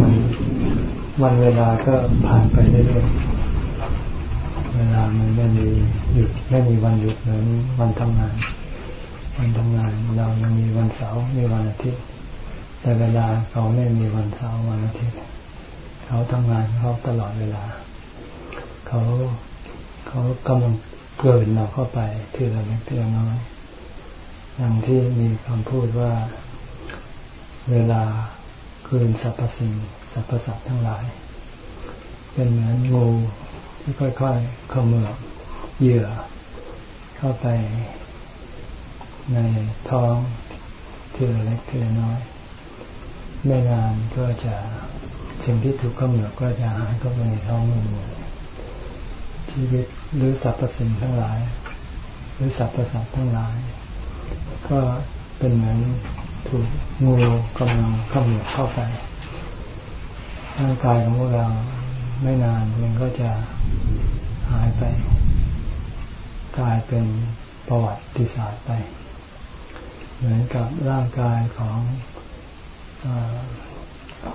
มันวันเวลาก็ผ่านไปเรื่อยๆเวลามันไม่มีหยุดไม่มีวันหยุดเหมือนวันทำงาน วันทำงานเรายังมีวันเสาร์มีวันอาทิตย์ แต่เวลาเขาไม่มีวันเสาร์วันอาทิตย์ เขาทำงานเขาตลอดเวลา เขาเขากำลังเกินเราเข้าไปทีละเล็กทีละน้อยอย่างที่มีคำพูดว่า เวลา คืนสรรพสิ่งสรรพสัตว์ทั้งหลาย เป็นเหมือนงูที่ค่อยๆเข้ามือเหยื่อเข้าไปในท้องทีละเล็กทีละน้อย ไม่นานก็จะสิ่งที่ถูกเข้ามือก็จะหายเข้าไปในท้องงูชีวิตหรือสรรพสิ่งทั้งหลาย หรือสรรพสัตว์ทั้งหลาย ก็เป็นเหมือน ถูกงูกำลังเข้าเมือเข้าไปร่างกายของพวกเราไม่นานมันก็จะหายไป กลายเป็นประวัติศาสตร์ไป เหมือนกับร่างกายของ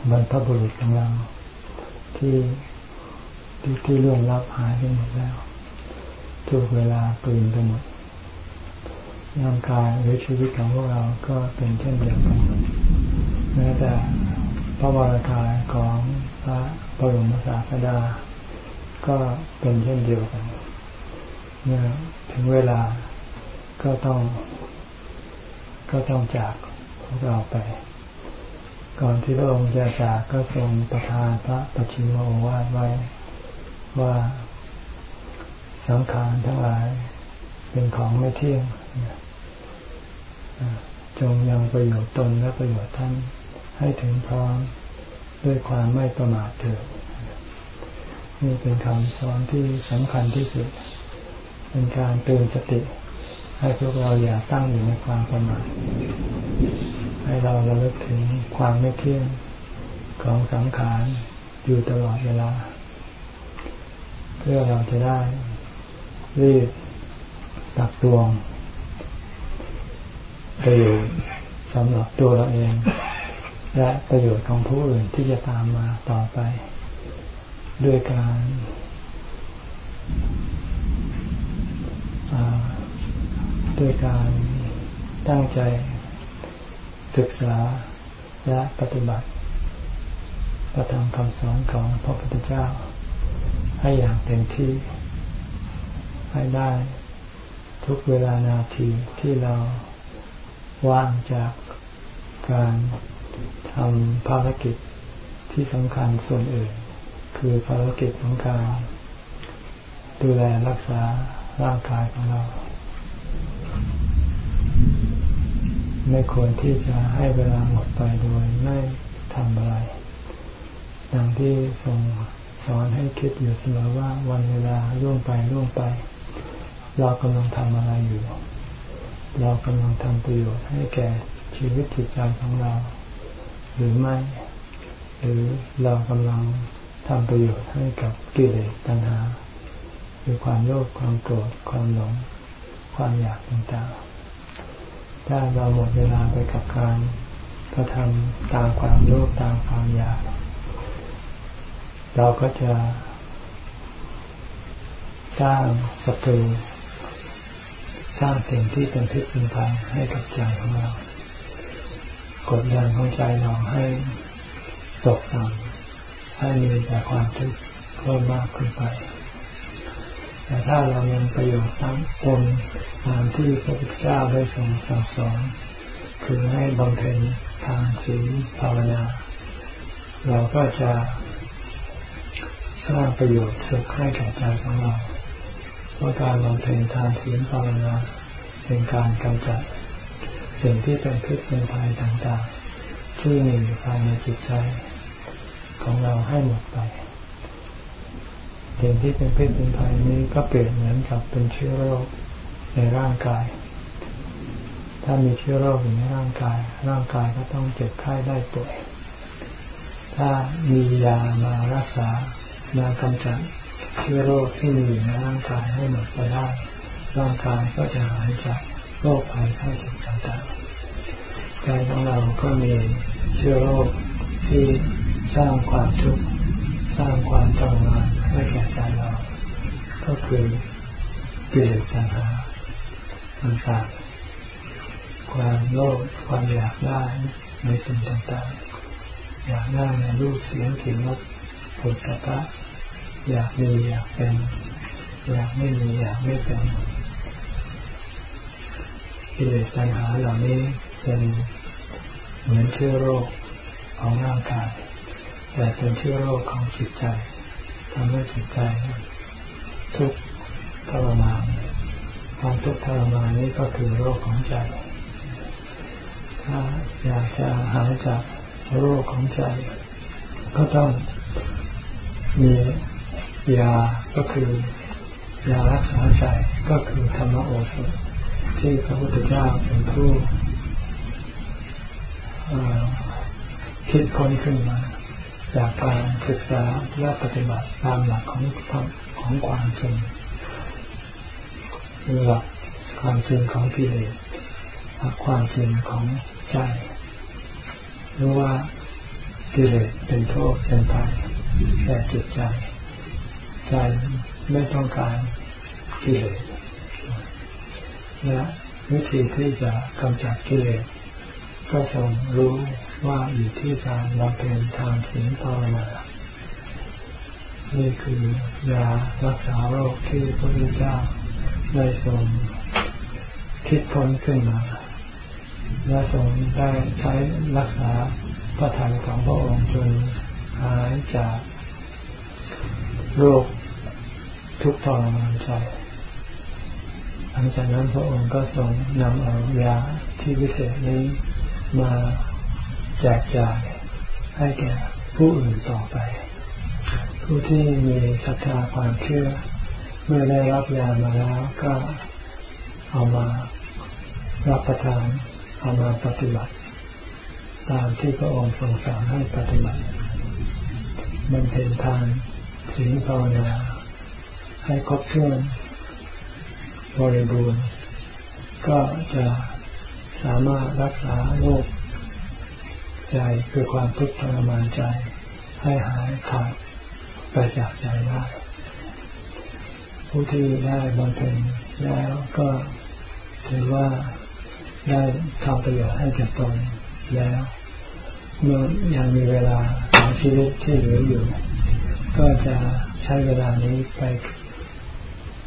บรรพบุรุษของเราที่ที่ที่ล่วงลับหายไปหมดแล้ว ทุกเวลาเปลี่ยนไปหมด ร่างกายหรือชีวิตของพวกเราก็เป็นเช่นเดียวกันแม้แต่พระวรากายของพระบรมศาสดา ก็เป็นเช่นเดียวกันเมื่อถึงเวลาก็ต้อง ก็ต้องจากพวกเราไป ก่อนที่พระองค์จะจากก็ทรงประทานพระปชิมโอวาทไว้ว่าสังขารทั้งหลายเป็นของไม่เที่ยง จงยังประโยชน์ตนและประโยชน์ท่านให้ถึงพร้อมด้วยความไม่ประมาทเถิดนี่เป็นคำสอนที่สำคัญที่สุด เป็นการเตือนสติ ให้พวกเราอย่าตั้งอยู่ในความประมาทให้เราระลึกถึงความไม่เที่ยงของสังขารอยู่ตลอดเวลา เพื่อเราจะได้รีบตักตวง ประโยชน์สำหรับตัวเราเอง และประโยชน์ของผู้อื่นที่จะตามมาต่อไป ด้วยการด้วยการตั้งใจศึกษาและปฏิบัติประทำคำสอนของพระพุทธเจ้า ให้อย่างเต็มที่ให้ได้ทุกเวลานาทีที่เรา ว่างจากการทำภารกิจที่สำคัญส่วนอื่น คือภารกิจของการดูแลรักษาร่างกายของเรา ไม่ควรที่จะให้เวลาหมดไปโดยไม่ทำอะไรดังที่ทรงสอนให้คิดอยู่เสมอว่าวันเวลาล่วงไปล่วงไป เรากำลังทำอะไรอยู่ เรากำลังทำประโยชน์ให้แก่ชีวิตจิตใจของเรา หรือไม่ หรือเรากำลังทำประโยชน์ให้กับกิเลสตัณหาคือความโลภความโกรธความหลง ความอยากต่างๆ ถ้าเราหมดเวลาไปกับการกระทำตามความโลภตามความอยาก เราก็จะสร้างศัตรู สร้างสิ่งที่เป็นพิษเป็นภัยให้กับใจของเรา กดดันของใจเราให้ตกต่ำให้มีแต่ความทุกข์เพิ่มมากขึ้นไป แต่ถ้าเรายังประโยชน์ทั้งตนตามที่พระพุทธเจ้าได้ทรงสั่งสอนคือให้บำเพ็ญทางศีลภาวนา เราก็จะสร้างประโยชน์สุขให้แก่ใจของเรา ราะการบำเพ็ญทานศีลภาวนาเป็นการกำจัดสิ่งที่เป็นพิษเป็นภัยต่างๆ ที่มีอยู่ภายในจิตใจของเราให้หมดไป สิ่งที่เป็นพิษเป็นภัยนี้ก็เปรียบเหมือนกับเป็นเชื้อโรคในร่างกาย ถ้ามีเชื้อโรคอยู่ในร่างกาย ร่างกายก็ต้องเจ็บไข้ได้ป่วย ถ้ามียามารักษายากำจัด เชื้อโรคที่มีอยู่ในร่างกายให้หมดไปได้ร่างกายก็จะหายจากโรคภัยไข้เจ็บต่างๆใจของเราก็มีเชื้อโรคที่สร้างความทุกข์สร้างความทรมานให้แก่ใจเรา ก็คือกิเลสตัณหาต่างๆความโลภความอยากได้ในสิ่งต่างๆ อยากได้ในรูปเสียงกลิ่นรสผลกระทะ อยากมีอยากเป็นอยากไม่มีอยากไม่เป็นกิเลสตัณหาเหล่านี้เป็นเหมือนเชื้อโรคของร่างกาย แต่เป็นเชื้อโรคของจิตใจทำให้จิตใจ ทุกข์ทรมานความทุกข์ทรมานนี้ก็คือโรคของใจ ถ้าอยากจะหายจากโรคของใจ ก็ต้องมี ยาก็คือยารักษาใจก็คือธรรมโอสถ ที่พระพุทธเจ้าเป็นผู้คิดค้นขึ้นมา จากการศึกษาและปฏิบัติตามหลักของของความจริงหลักความจริงของกิเลสหลักความจริงของใจรู้ว่ากิเลสเป็นโทษเป็นภัยแก่จิตใจ ใจไม่ต้องการกิเลสและวิธีที่จะกำจัดกิเลสก็ทรงรู้ว่าอยู่ที่การบำเพ็ญทางศีลภาวนานี่คือยารักษาโรคที่พระพุทธเจ้าได้ทรงคิดค้นขึ้นมา และทรงได้ใช้รักษาพระทัยของพระองค์จนหายจากโรค ทุกทรมานใจหลังจากนั้นพระองค์ก็ทรงนำเอายาที่พิเศษนี้มาแจกจ่ายให้แก่ผู้อื่นต่อไป ผู้ที่มีศรัทธาความเชื่อ เมื่อได้รับยามาแล้วก็เอามารับประทานเอามาปฏิบัติ ตามที่พระองค์ทรงสอนให้ปฏิบัติมันเป็นทางศีลภาวนา ให้ครบถ้วนบริบูรณ์ ก็จะสามารถรักษาโรคใจคือความทุกข์ทรมานใจ ให้หายขาดไปจากใจได้ผู้ที่ได้บำเพ็ญแล้วก็ถือว่าได้ทำประโยชน์ให้แก่ตนแล้วเมื่อยังมีเวลาของชีวิตที่เหลืออยู่ ก็จะใช้เวลานี้ไป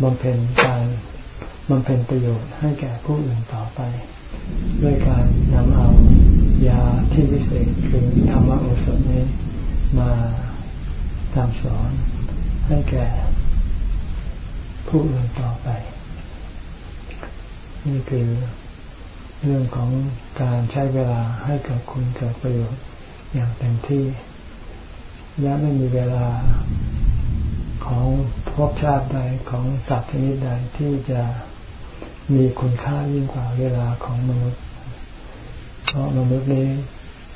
บำเพ็ญการบำเพ็ญประโยชน์ให้แก่ผู้อื่นต่อไป ด้วยการนำเอายาที่พิเศษคือธรรมโอสถนี้มาตามสอนให้แก่ผู้อื่นต่อไป นี่คือเรื่องของการใช้เวลาให้เกิดคุณเกิดประโยชน์อย่างเต็มที่ และไม่มีเวลา ของภพชาติใดของสัตว์ชนิดใดที่จะมีคุณค่ายิ่งกว่าเวลาของมนุษย์ เพราะมนุษย์นี้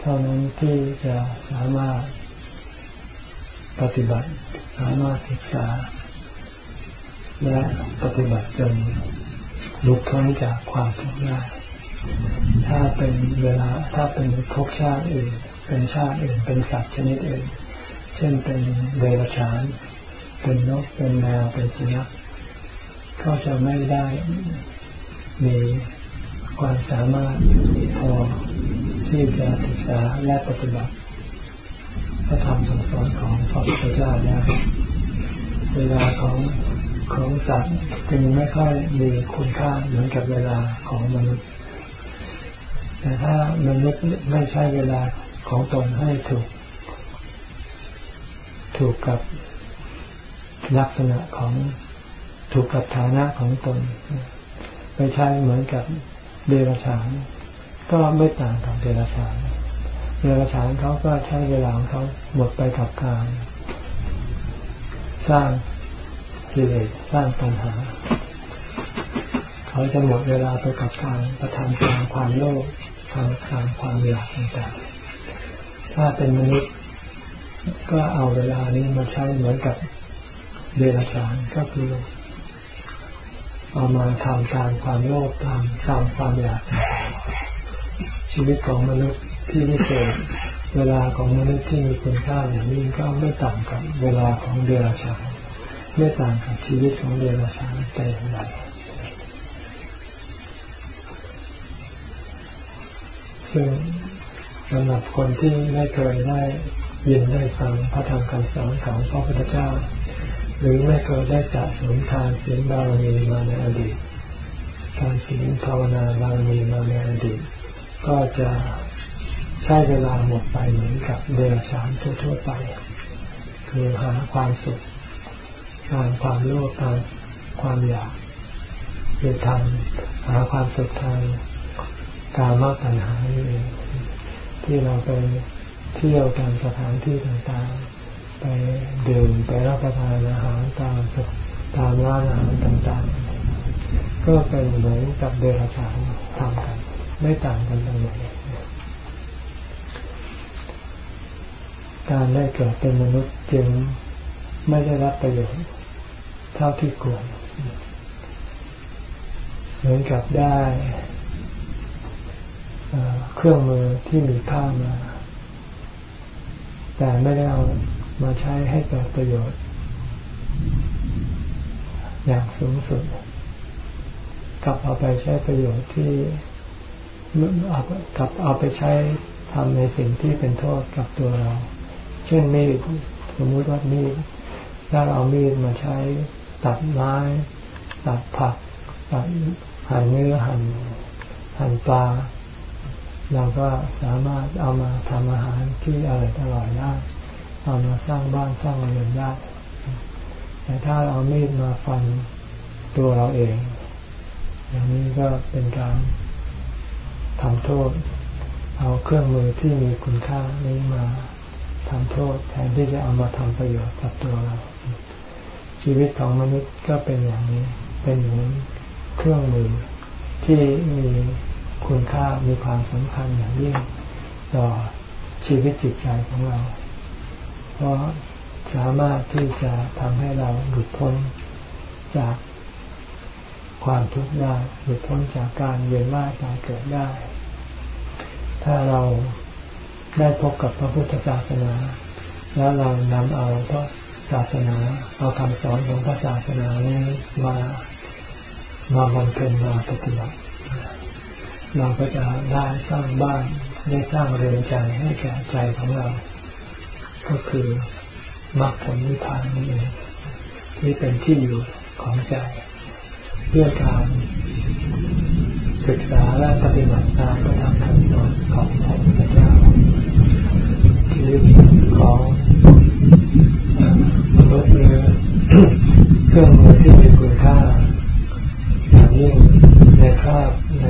เท่านั้นที่จะสามารถปฏิบัติสามารถศึกษา และปฏิบัติจนลุกพ้นจากความทุกข์ได้ถ้าเป็นเวลาถ้าเป็นภพชาติอื่น เป็นชาติอื่น เป็นสัตว์ชนิดอื่น เช่นเป็นเดรัจฉาน เป็นนกเป็นแมวเป็นสุนัขก็จะไม่ได้มีความสามารถพอที่จะศึกษาและปฏิบัติพระธรรมสสอนของพระพุทธเจ้าได้เวลาของของสัตว์จึงไม่ค่อยมีคุณค่าเหมือนกับเวลาของมนุษย์ แต่ถ้ามนุษย์ไม่ใช้เวลาของตนให้ถูก ถูกกับ ลักษณะของถูกกับฐานะของตนไปใช้เหมือนกับเดรัจฉานก็ไม่ต่างกับเดรัจฉานเดรัจฉานเขาก็ใช้เวลาของเขาหมดไปกับการ สร้างกิเลสสร้างปัญหา เขาจะหมดเวลาไปกับการประทำตามความโลภทำตามความอยากต่างๆถ้าเป็นมนุษย์ก็เอาเวลานี้มาใช้เหมือนกับ เดรัจฉานก็คือเอามาทำตามความโลภตามตามความอยากชีวิตของมนุษย์ที่พิเศษเวลาของมนุษย์ที่มีคุณค่าอย่างนี้ก็ไม่ต่างกับเวลาของเดรัจฉานไม่ต่างกับชีวิตของเดรัจฉานแต่อย่างใดซึ่งสำหรับคนที่ไม่เคยได้ยินได้ฟังพระธรรมคำสอนของพระพุทธเจ้า หรือไม่เคยได้สะสมทานศีลบารมีมาในอดีตทานศีลภาวนาบารมีมาในอดีต ก็จะใช้เวลาหมดไปเหมือนกับเดรัจฉานทั่วๆไป คือหาความสุขทางความโลภทางความอยากหรือทางหาความสุขทางกามาปัญหาเองที่เราไปเที่ยวตามสถานที่ต่างๆ ไปดื่มไปรับประทานอาหารตามตามร้านอาหารต่างๆ ก็เป็นเหมือนกับเดรัจฉานทำกัน ไม่ต่างกันตรงไหนการได้เกิดเป็นมนุษย์จึงไม่ได้รับประโยชน์เท่าที่ควรเหมือนกับได้เครื่องมือที่มีค่ามา แต่ไม่ได้เอา มาใช้ให้เกิดประโยชน์ อย่างสูงสุด กลับเอาไปใช้ประโยชน์ที่กลับเอาไปใช้ทำในสิ่งที่เป็นโทษกับตัวเรา เช่นมีดสมมติว่ามีดถ้าเอามีดมาใช้ตัดไม้ ตัดผัก ตัดหั่นเนื้อหั่นหั่นปลา เราก็สามารถเอามาทำอาหารที่อร่อยอร่อยได้ เอามาสร้างบ้านสร้างเรือนได้ แต่ถ้าเอามีดมาฟันตัวเราเอง อย่างนี้ก็เป็นการทำโทษ เอาเครื่องมือที่มีคุณค่านี้มาทำโทษ แทนที่จะเอามาทำประโยชน์กับตัวเรา ชีวิตของมนุษย์ก็เป็นอย่างนี้ เป็นเหมือนเครื่องมือที่มีคุณค่ามีความสำคัญอย่างยิ่งต่อชีวิตจิตใจของเรา เพราะสามารถที่จะทำให้เราหลุดพ้นจากความทุกข์ได้หลุดพ้นจากการเวียนว่ายตายเกิดได้ ถ้าเราได้พบกับพระพุทธศาสนา แล้วเรานำเอาพระศาสนา เอาคำสอนของพระศาสนานี้มามาบำเพ็ญมาปฏิบัติเราก็จะได้สร้างบ้านได้สร้างเรือนใจให้แก่ใจของเรา ก็คือมรรคผลนิพพานนี่เองที่เป็นที่อยู่ของใจ เพื่อการศึกษาและปฏิบัติตามพระธรรมคำสอนของพระพุทธเจ้าชีวิตของมนุษย์เนี่ยเครื่องมือที่มีคุณค่าอย่างยิ่งในคราบใน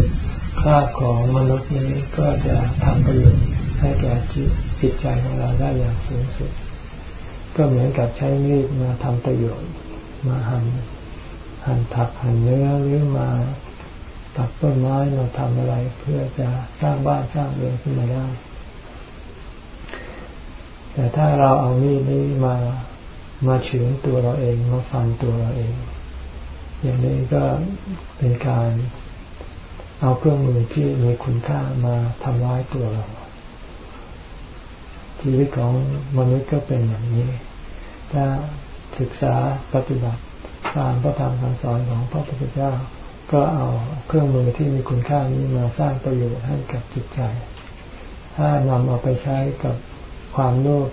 คราบของมนุษย์นี้ก็จะทำประโยชน์ให้แก่จิต จิตใจของเราได้อย่างสูงสุด ก็เหมือนกับใช้มีดมาทำประโยชน์ มาหั่นหั่นผักหั่นเนื้อหรือมาตัดต้นไม้มาทำอะไร เพื่อจะสร้างบ้านสร้างเรือนขึ้นมาได้ แต่ถ้าเราเอามีดนี้มามาเฉือนตัวเราเองมาฟันตัวเราเอง อย่างนี้ก็เป็นการเอาเครื่องมือที่มีคุณค่ามาทำร้ายตัวเรา ชีวิตของมนุษย์ก็เป็นอย่างนี้ ถ้าศึกษาปฏิบัติตามพระธรรมคำสอนของพระพุทธเจ้า ก็เอาเครื่องมือที่มีคุณค่านี้มาสร้างประโยชน์ให้กับจิตใจ ถ้านำเอาไปใช้กับความโลภ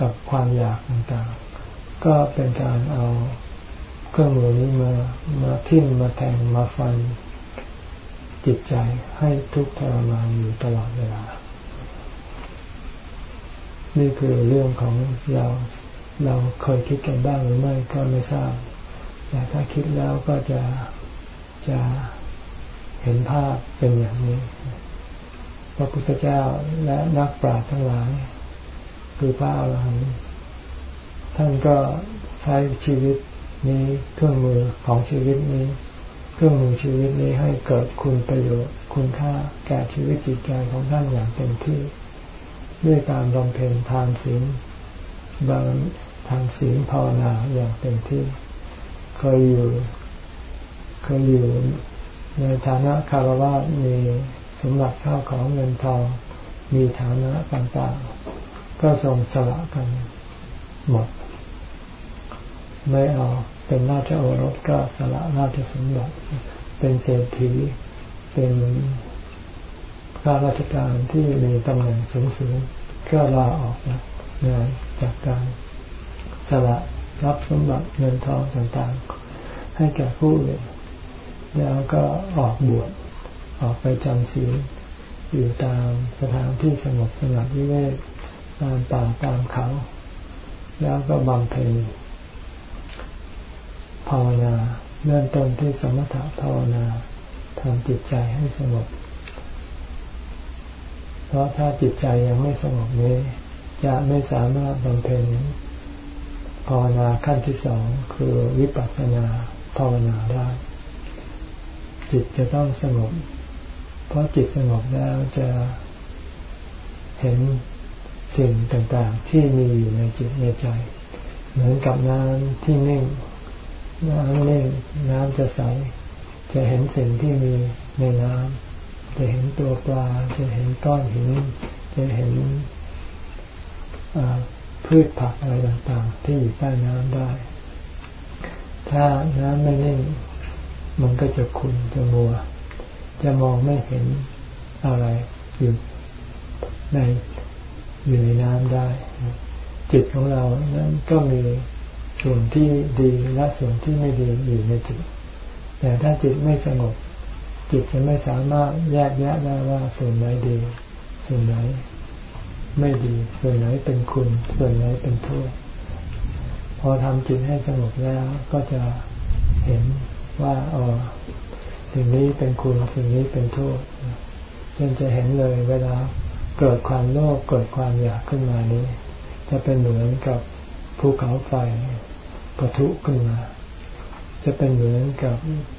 กับความอยากต่างๆ ก็เป็นการเอาเครื่องมือนี้มามาทิ่มมาแทงมาฟันจิตใจให้ทุกข์ทรมานอยู่ตลอดเวลา นี่คือเรื่องของเราเราเคยคิดกันบ้างหรือไม่ก็ไม่ทราบแต่ถ้าคิดแล้วก็จะจะเห็นภาพเป็นอย่างนี้พระพุทธเจ้าและนักปราชญ์ทั้งหลาย คือพระอรหันต์ท่านก็ใช้ชีวิตนี้เครื่องมือของชีวิตนี้ เครื่องมือชีวิตนี้ให้เกิดคุณประโยชน์ คุณค่าแก่ชีวิตจิตใจของท่านอย่างเต็มที่ ด้วยการบำเพ็ญทานศีลบางทานศีลภาวนาอย่างเต็มที่ เคยอยู่ เคยอยู่ในฐานะคารวะมีสมบัติข้าวของเงินทองมีฐานะต่างๆ ก็ทรงสละกันหมด ไม่เอาเป็นราชโอรสก็สละราชสมบัติ เป็นเศรษฐีเป็น ข้าราชการที่มีตำแหน่งสูงๆก็ลาออกนะงานจากการสละรับสมบัติเงินทองต่างๆ ให้แก่ผู้อื่นแล้วก็ออกบวชออกไปจำศีลอยู่ตามสถานที่สงบสงัดวิเวกตามป่าตามเขา แล้วก็บำเพ็ญภาวนาเริ่มต้นที่สมถะภาวนาทำจิตใจให้สงบ เพราะถ้าจิตใจยังไม่สงบนี้ จะไม่สามารถบำเพ็ญภาวนาขั้นที่สองคือวิปัสสนาภาวนาได้ จิตจะต้องสงบ เพราะจิตสงบแล้วจะเห็นสิ่งต่างๆ ที่มีอยู่ในจิตในใจ เหมือนกับน้ำที่นิ่ง น้ำนิ่งน้ำจะใส จะเห็นสิ่งที่มีในน้ำ จะเห็นตัวปลา จะเห็นก้อนหิน จะเห็นพืชผักอะไรต่างๆ ที่อยู่ใต้น้ำได้ ถ้าน้ำไม่นิ่ง มันก็จะขุ่นจะมัว จะมองไม่เห็นอะไรอยู่ในอยู่ในน้ำได้ จิตของเรานั้นก็มีส่วนที่ดีและส่วนที่ไม่ดีอยู่ในจิต แต่ถ้าจิตไม่สงบ จิตจะไม่สามารถแยกแยะได้ว่าส่วนไหนดี ส่วนไหน ไม่ดี ส่วนไหนเป็นคุณ ส่วนไหนเป็นโทษ พอทำจิตให้สงบแล้วก็จะเห็นว่าอ๋อสิ่งนี้เป็นคุณสิ่งนี้เป็นโทษเช่นจะเห็นเลยเวลาเกิดความโลภเกิดความอยากขึ้นมานี้ จะเป็นเหมือนกับภูเขาไฟปะทุขึ้นมา จะเป็นเหมือนกับ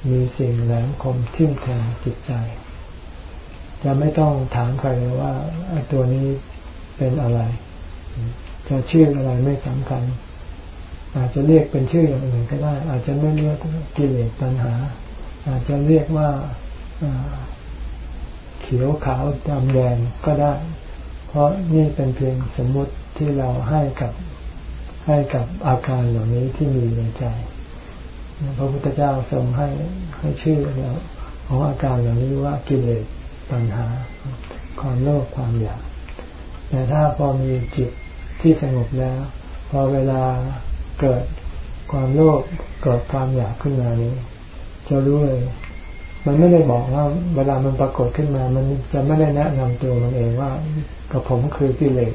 มีสิ่งแหลมคมทิ่มแทงจิตใจ จะไม่ต้องถามใครเลยว่าไอ้ตัวนี้เป็นอะไร จะชื่ออะไรไม่สำคัญ อาจจะเรียกเป็นชื่ออย่างอื่นก็ได้ อาจจะไม่เรียกกิเลสตัณหา อาจจะเรียกว่าเขียวขาวดำแดงก็ได้ เพราะนี่เป็นเพียงสมมุติที่เราให้กับให้กับอาการเหล่านี้ที่มีในใจ พระพุทธเจ้าทรงให้ให้ชื่อของอาการเหล่านี้ว่ากิเลสปัญหา ความโลภความอยากแต่ถ้าพอมีจิตที่สงบแล้ว พอเวลาเกิดความโลภเกิดความอยากขึ้นมานี้ จะรู้เลยมันไม่ได้บอกว่า เวลามันปรากฏขึ้นมา มันจะไม่ได้แนะนำตัวมันเองว่ากับผมคือกิเลส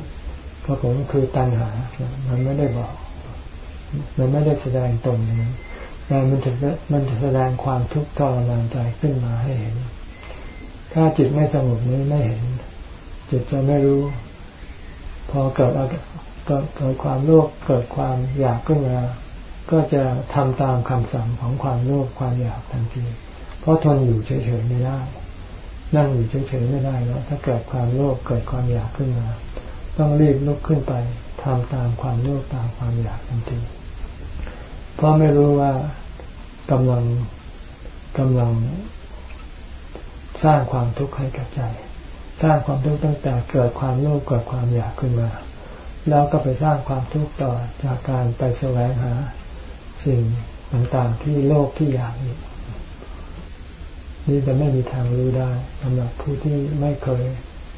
พระผมคือตัณหา มันไม่ได้บอก มันไม่ได้แสดงตนนั้น แต่มันจะมันจะแสดงความทุกข์ทรมานใจขึ้นมาให้เห็น ถ้าจิตไม่สงบนี้ไม่เห็น จิตจะไม่รู้ พอเกิดเกิดเกิดความโลภเกิดความอยากขึ้นมาก็จะทำตามคำสั่งของความโลภความอยากทันที เพราะทนอยู่เฉยๆไม่ได้ นั่งอยู่เฉยๆไม่ได้แล้วถ้าเกิดความโลภเกิดความอยากขึ้นมา ต้องรีบลุกขึ้นไปทำตามความโลภตามความอยากทันที เพราะไม่รู้ว่ากำลังกำลังสร้างความทุกข์ให้กับใจ สร้างความทุกข์ตั้งแต่เกิดความโลภเกิดความอยากขึ้นมา แล้วก็ไปสร้างความทุกข์ต่อจากการไปแสวงหา สิ่งต่างๆที่โลภที่อยากอีกนี่จะไม่มีทางรู้ได้สำหรับผู้ที่ไม่เคย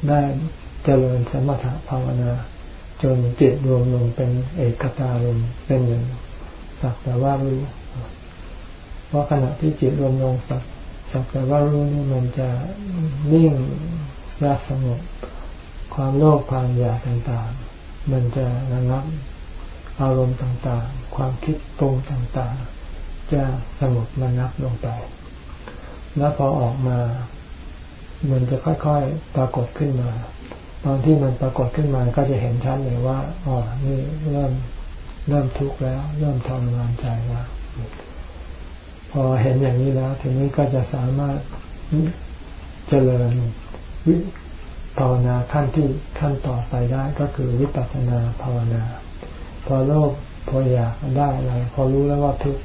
ได้เจริญสมถะภาวนา จนจิตรวมลงเป็นเอกตารมเป็นหนึ่ง สักแต่ว่ารู้เพราะขณะที่จิตรวมลงสักสักแต่ว่ารู้นี่มันจะนิ่งและสงบความโลภความอยากต่างๆ มันจะระงับอารมณ์ต่างๆ ความคิดปรุงต่างๆ จะสงบระงับลงไป แล้วพอออกมา มันจะค่อยๆปรากฏขึ้นมา ตอนที่มันปรากฏขึ้นมาก็จะเห็นชัดเลยว่าอ๋อนี่เริ่ม เริ่มทุกข์แล้ว เริ่มทรมานใจแล้วพอเห็นอย่างนี้แล้วทีนี้ก็จะสามารถเจริญวิภาวนาขั้นที่ขั้นต่อไปได้ก็คือวิปัสสนาภาวนา พอโลภพออยากได้อะไรพอรู้แล้วว่าทุกข์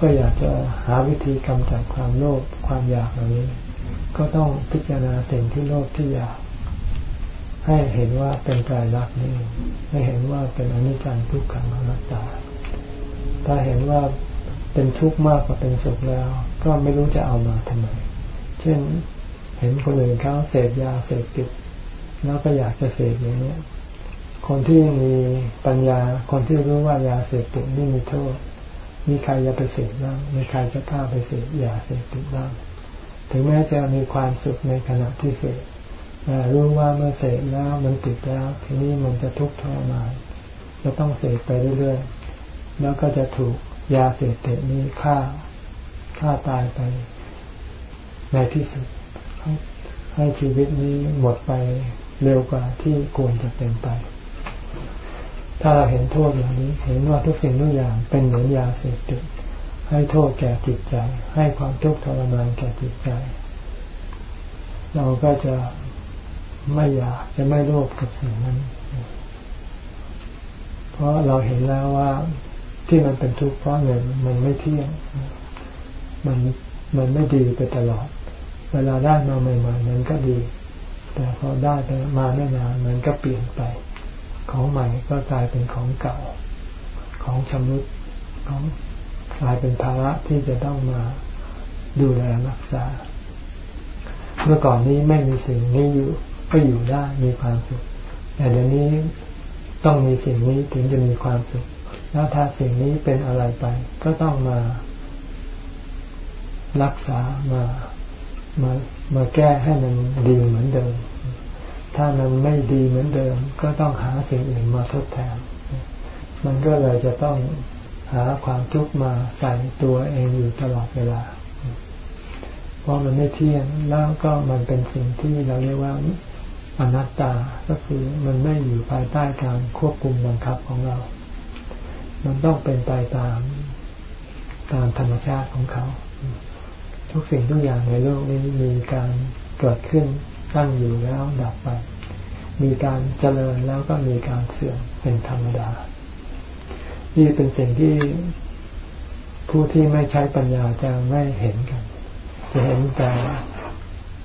ก็อยากจะหาวิธีกำจัดความโลภความอยากเหล่านี้ ก็ต้องพิจารณาสิ่งที่โลภที่อยาก ให้เห็นว่าเป็นใจรักนี่ให้เห็นว่าเป็นอนิจจังทุกขังอนัตตา ถ้าเห็นว่าเป็นทุกข์มากกว่าเป็นสุขแล้ว ก็ไม่รู้จะเอามาทำไม เช่นเห็นคนอื่นเขาเสพยาเสพติดแล้วก็อยากจะเสพอย่างนี้คนที่มีปัญญา คนที่รู้ว่ายาเสพติดนี่มีโทษ มีใครจะไปเสพบ้าง มีใครจะกล้าไปเสพยาเสพติดบ้าง ถึงแม้จะมีความสุขในขณะที่เสพ แต่รู้ว่าเมื่อเสพแล้วมันติดแล้ว ทีนี้มันจะทุกข์ทรมานจะต้องเสพไปเรื่อยๆ แล้วก็จะถูกยาเสพติดนี้ฆ่าฆ่าตายไป ในที่สุดให้ให้ชีวิตนี้หมดไปเร็วกว่าที่ควรจะเป็นไป ถ้าเราเห็นโทษอย่างนี้ เห็นว่าทุกสิ่งทุกอย่างเป็นเหมือนยาเสพติด ให้โทษแก่จิตใจ ให้ความทุกข์ทรมานแก่จิตใจ เราก็จะ ไม่อยากจะไม่โลภกับสิ่งนั้น เพราะเราเห็นแล้วว่าที่มันเป็นทุกข์เพราะเงินมันไม่เที่ยง มันมันไม่ดีไปตลอด เวลาได้มาใหม่ๆมันก็ดี แต่พอได้มาไม่นานมันก็เปลี่ยนไป ของใหม่ก็กลายเป็นของเก่า ของชำรุดของกลายเป็นภาระที่จะต้องมาดูแลรักษา เมื่อก่อนนี้ไม่มีสิ่งนี้อยู่ ก็อยู่ได้มีความสุข แต่เดี๋ยวนี้ต้องมีสิ่งนี้ถึงจะมีความสุข แล้วถ้าสิ่งนี้เป็นอะไรไป ก็ต้องมา รักษามามามาแก้ให้มันดีเหมือนเดิม ถ้ามันไม่ดีเหมือนเดิม ก็ต้องหาสิ่งอื่นมาทดแทน มันก็เลยจะต้องหาความทุกข์มาใส่ตัวเองอยู่ตลอดเวลา เพราะมันไม่เที่ยง แล้วก็มันเป็นสิ่งที่เราเรียกว่า อนัตตาก็คือมันไม่อยู่ภายใต้การควบคุมบังคับของเรา มันต้องเป็นไปตามตามธรรมชาติของเขา ทุกสิ่งทุกอย่างในโลกนี้มีการเกิดขึ้นตั้งอยู่แล้วดับไป มีการเจริญแล้วก็มีการเสื่อมเป็นธรรมดา นี่เป็นสิ่งที่ผู้ที่ไม่ใช้ปัญญาจะไม่เห็นกัน จะเห็นแต่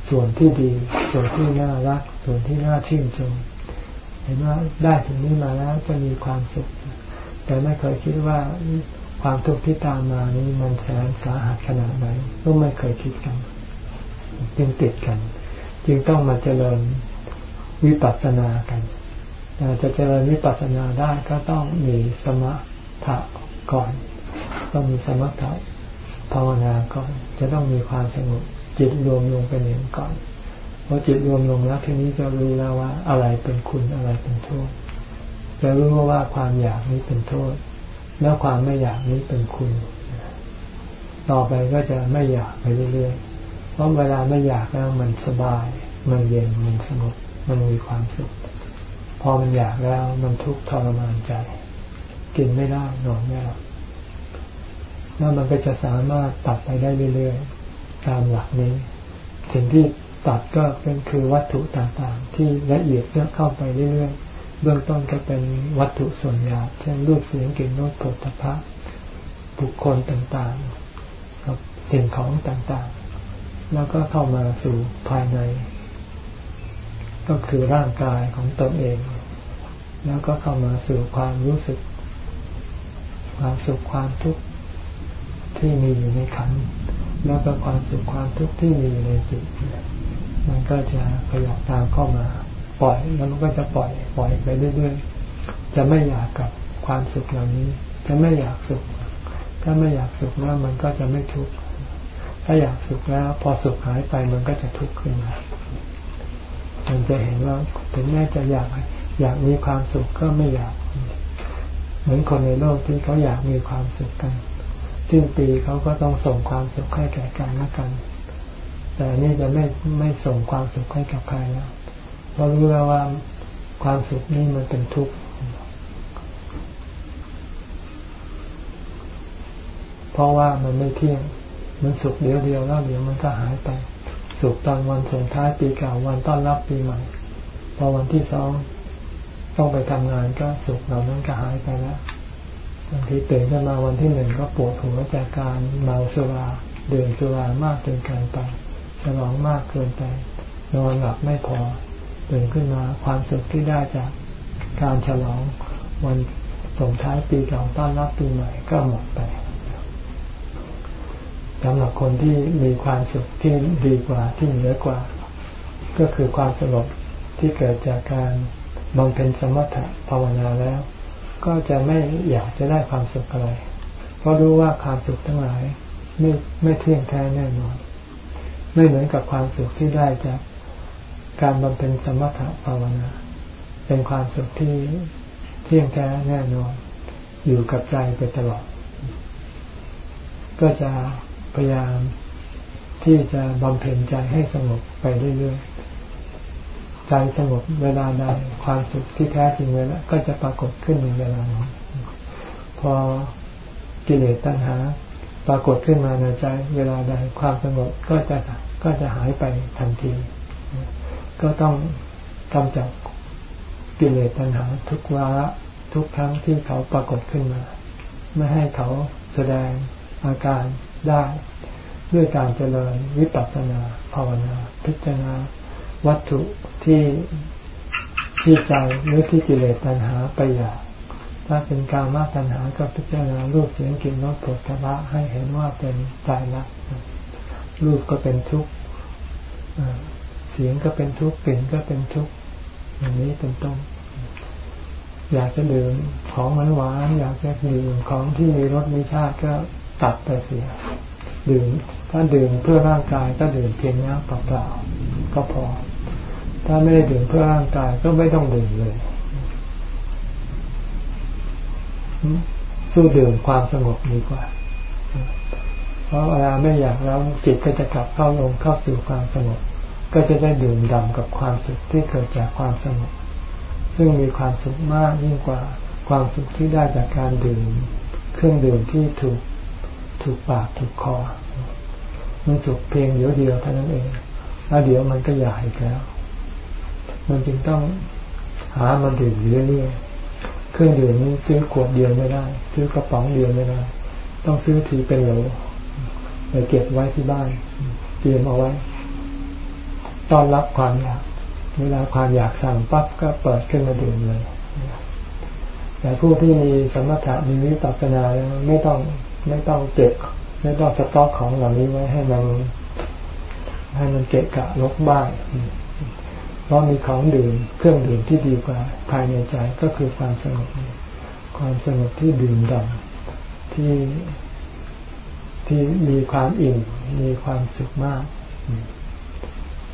ส่วนที่ดี ส่วนที่น่ารัก ส่วนที่น่าชื่นชมเห็นว่าได้ถึงนี้มาแล้วจะมีความสุข แต่ไม่เคยคิดว่าความทุกข์ที่ตามมานี้มันแสนสาหัสขนาดไหนก็ไม่เคยคิดกัน จึงติดกัน จึงต้องมาเจริญวิปัสสนากันจะเจริญวิปัสสนาได้ก็ต้องมีสมถะก่อนต้องมีสมถะภาวนาก่อน จะต้องมีความสงบจิตรวมลงเป็นหนึ่งก่อน พอจิตรวมลงแล้วทีนี้จะรู้แล้วว่า อะไรเป็นคุณอะไรเป็นโทษ จะรู้ว่าความอยากนี้เป็นโทษ แล้วความไม่อยากนี้เป็นคุณ ต่อไปก็จะไม่อยากไปเรื่อยๆเพราะเวลาไม่อยากแล้วมันสบาย มันเย็นมันสงบมันมีความสุข พอมันอยากแล้วมันทุกข์ทรมานใจ กินไม่ได้นอนไม่หลับแล้วมันก็จะสามารถตัดไปได้เรื่อยๆตามหลักนี้สิ่งที่ ตัดก็เป็นคือวัตถุต่างๆ ที่ละเอียดเลือกเข้าไปเรื่อยๆ เบื้องต้นก็เป็นวัตถุส่วนหยาบเช่นรูปเสียงกลิ่นรสผลิตภัณฑ์บุคคลต่างๆกับสิ่งของต่างๆ แล้วก็เข้ามาสู่ภายใน ก็คือร่างกายของตนเอง แล้วก็เข้ามาสู่ความรู้สึก ความสุขความทุกข์ที่มีอยู่ในขันแล้วก็ความสุขความทุกข์ที่มีอยู่ในจิต มันก็จะขยับตามเข้ามา ปล่อยแล้วมันก็จะปล่อยปล่อยไปเรื่อยๆจะไม่อยากกับความสุขเหล่านี้ จะไม่อยากสุข ถ้าไม่อยากสุขแล้วมันก็จะไม่ทุกข์ถ้าอยากสุขแล้ว พอสุขหายไปมันก็จะทุกข์ขึ้นมามันจะเห็นว่าถึงแม้จะอยากอยากมีความสุขก็ไม่อยาก เหมือนคนในโลกที่เขาอยากมีความสุขกันสิ้นปีเขาก็ต้องส่งความสุขให้แก่กันและกัน แต่นี่จะไม่ไม่ส่งความสุขให้กับใครแล้วเพราะรู้แล้วว่าความสุขนี่มันเป็นทุกข์เพราะว่ามันไม่เที่ยง มันสุขเดียวเดียวแล้วเดี๋ยวมันก็หายไป สุขตอนวันส่งท้ายปีเก่าวันต้อนรับปีใหม่ พอวันที่สองต้องไปทำงานก็สุขเหล่านั้นก็หายไปแล้วบางทีตื่นขึ้นมาวันที่หนึ่งก็ปวดหัวจากการเมาสุราดื่มสุรามากจนเกินไป ฉลองมากเกินไป นอนหลับไม่พอตื่นขึ้นมาความสุขที่ได้จากการฉลองวันส่งท้ายปีเก่าต้อนรับปีใหม่ก็หมดไปสำหรับคนที่มีความสุขที่ดีกว่าที่เหนือกว่า ก็คือความสงบที่เกิดจากการบำเพ็ญสมถะภาวนาแล้ว ก็จะไม่อยากจะได้ความสุขอะไร เพราะรู้ว่าความสุขทั้งหลายไม่ไม่เที่ยงแท้แน่นอน ไม่เหมือนกับความสุขที่ได้จากการบำเพ็ญสมถะภาวนา เป็นความสุขที่เที่ยงแท้แน่นอน อยู่กับใจไปตลอด ก็จะพยายามที่จะบำเพ็ญใจให้สงบไปเรื่อยๆ ใจสงบเวลาใดความสุขที่แท้จริงเวลาก็จะปรากฏขึ้นในเวลานั้นพอกิเลสตัณหา ปรากฏขึ้นมาในใจ เวลาใดความสงบก็จะก็จะหายไปทันที ก็ต้องกำจัดกิเลสตัณหาทุกวาระทุกครั้งที่เขาปรากฏขึ้นมา ไม่ให้เขาแสดงอาการได้ด้วยการเจริญวิปัสสนาภาวนา พิจารณาวัตถุที่ที่ใจหรือที่กิเลสตัณหาไปอยาก ถ้าเป็นการมาตัณหาก็พิจารณารูปเสียงกลิ่นรสผลทพะให้เห็นว่าเป็นตายละรูปก็เป็นทุกข์เสียงก็เป็นทุกข์กลิ่นก็เป็นทุกข์อย่างนี้เป็นต้นอยากจะดื่มของหวานๆอยากจะดื่มของที่มีรสมีชาติก็ตัดไปเสีย ดื่มถ้าดื่มเพื่อร่างกายก็ดื่มเพียงน้ำเปล่าๆก็พอ ถ้าไม่ได้ดื่มเพื่อร่างกายก็ไม่ต้องดื่มเลย สู้ดื่มความสงบดีกว่า เพราะเวลาไม่อยากแล้วจิตก็จะกลับเข้าลงเข้าสู่ความสงบ ก็จะได้ดื่มด่ำกับความสุขที่เกิดจากความสงบ ซึ่งมีความสุขมากยิ่งกว่าความสุขที่ได้จากการดื่มเครื่องดื่มที่ถูกถูกปากถูกคอ มันสุขเพียงเดียวเดียวเท่านั้นเองแล้วเดี๋ยวมันก็อยากอีกแล้ว มันจึงต้องหามาดื่มเรื่อยๆ เครื่องดื่มนี้ซื้อขวดเดียวไม่ได้ ซื้อกระป๋องเดียวไม่ได้ ต้องซื้อทีเป็นโหลไปเก็บไว้ที่บ้านเตรียมเอาไว้ต้อนรับความอยากเวลาความอยากสั่งปั๊บก็เปิดขึ้นมาดื่มเลยแต่ผู้ที่มีสมถะมีวิปัสสนาไม่ต้องไม่ต้องเก็บไม่ต้องสต็อกของเหล่านี้ไว้ให้มันให้มันเกะกะลกบ้าน เพราะมีของดื่มเครื่องดื่มที่ดีกว่าภายในใจก็คือความสงบความสงบที่ดื่มด่ำที่ที่มีความอิ่มมีความสุขมาก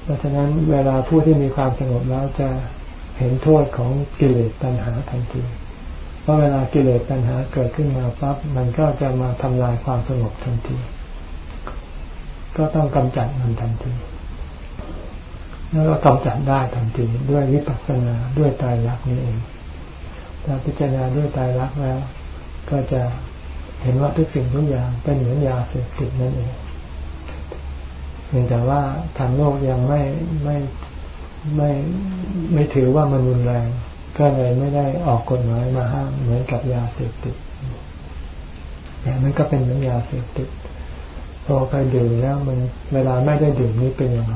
เพราะฉะนั้นเวลาผู้ที่มีความสงบแล้วจะเห็นโทษของกิเลสตัณหาทันที เพราะเวลากิเลสตัณหาเกิดขึ้นมาปั๊บมันก็จะมาทำลายความสงบทันที ก็ต้องกำจัดมันทันที แล้วก็กำจัดได้ทันทีด้วยวิปัสสนาด้วยตายรักนี่เอง ถ้าพิจารณาด้วยตายรักแล้ว ก็จะเห็นว่าทุกสิ่งทุกอย่างเป็นเหมือนยาเสพติดนั่นเองเพียงแต่ว่าทางโลกยังไม่ไม่ไม่ไม่ถือว่ามันรุนแรง ก็เลยไม่ได้ออกกฎหมายมาห้ามเหมือนกับยาเสพติดแต่มันก็เป็นเหมือนยาเสพติดพอไปดื่มแล้วมันเวลาไม่ได้ดื่มนี้เป็นยังไง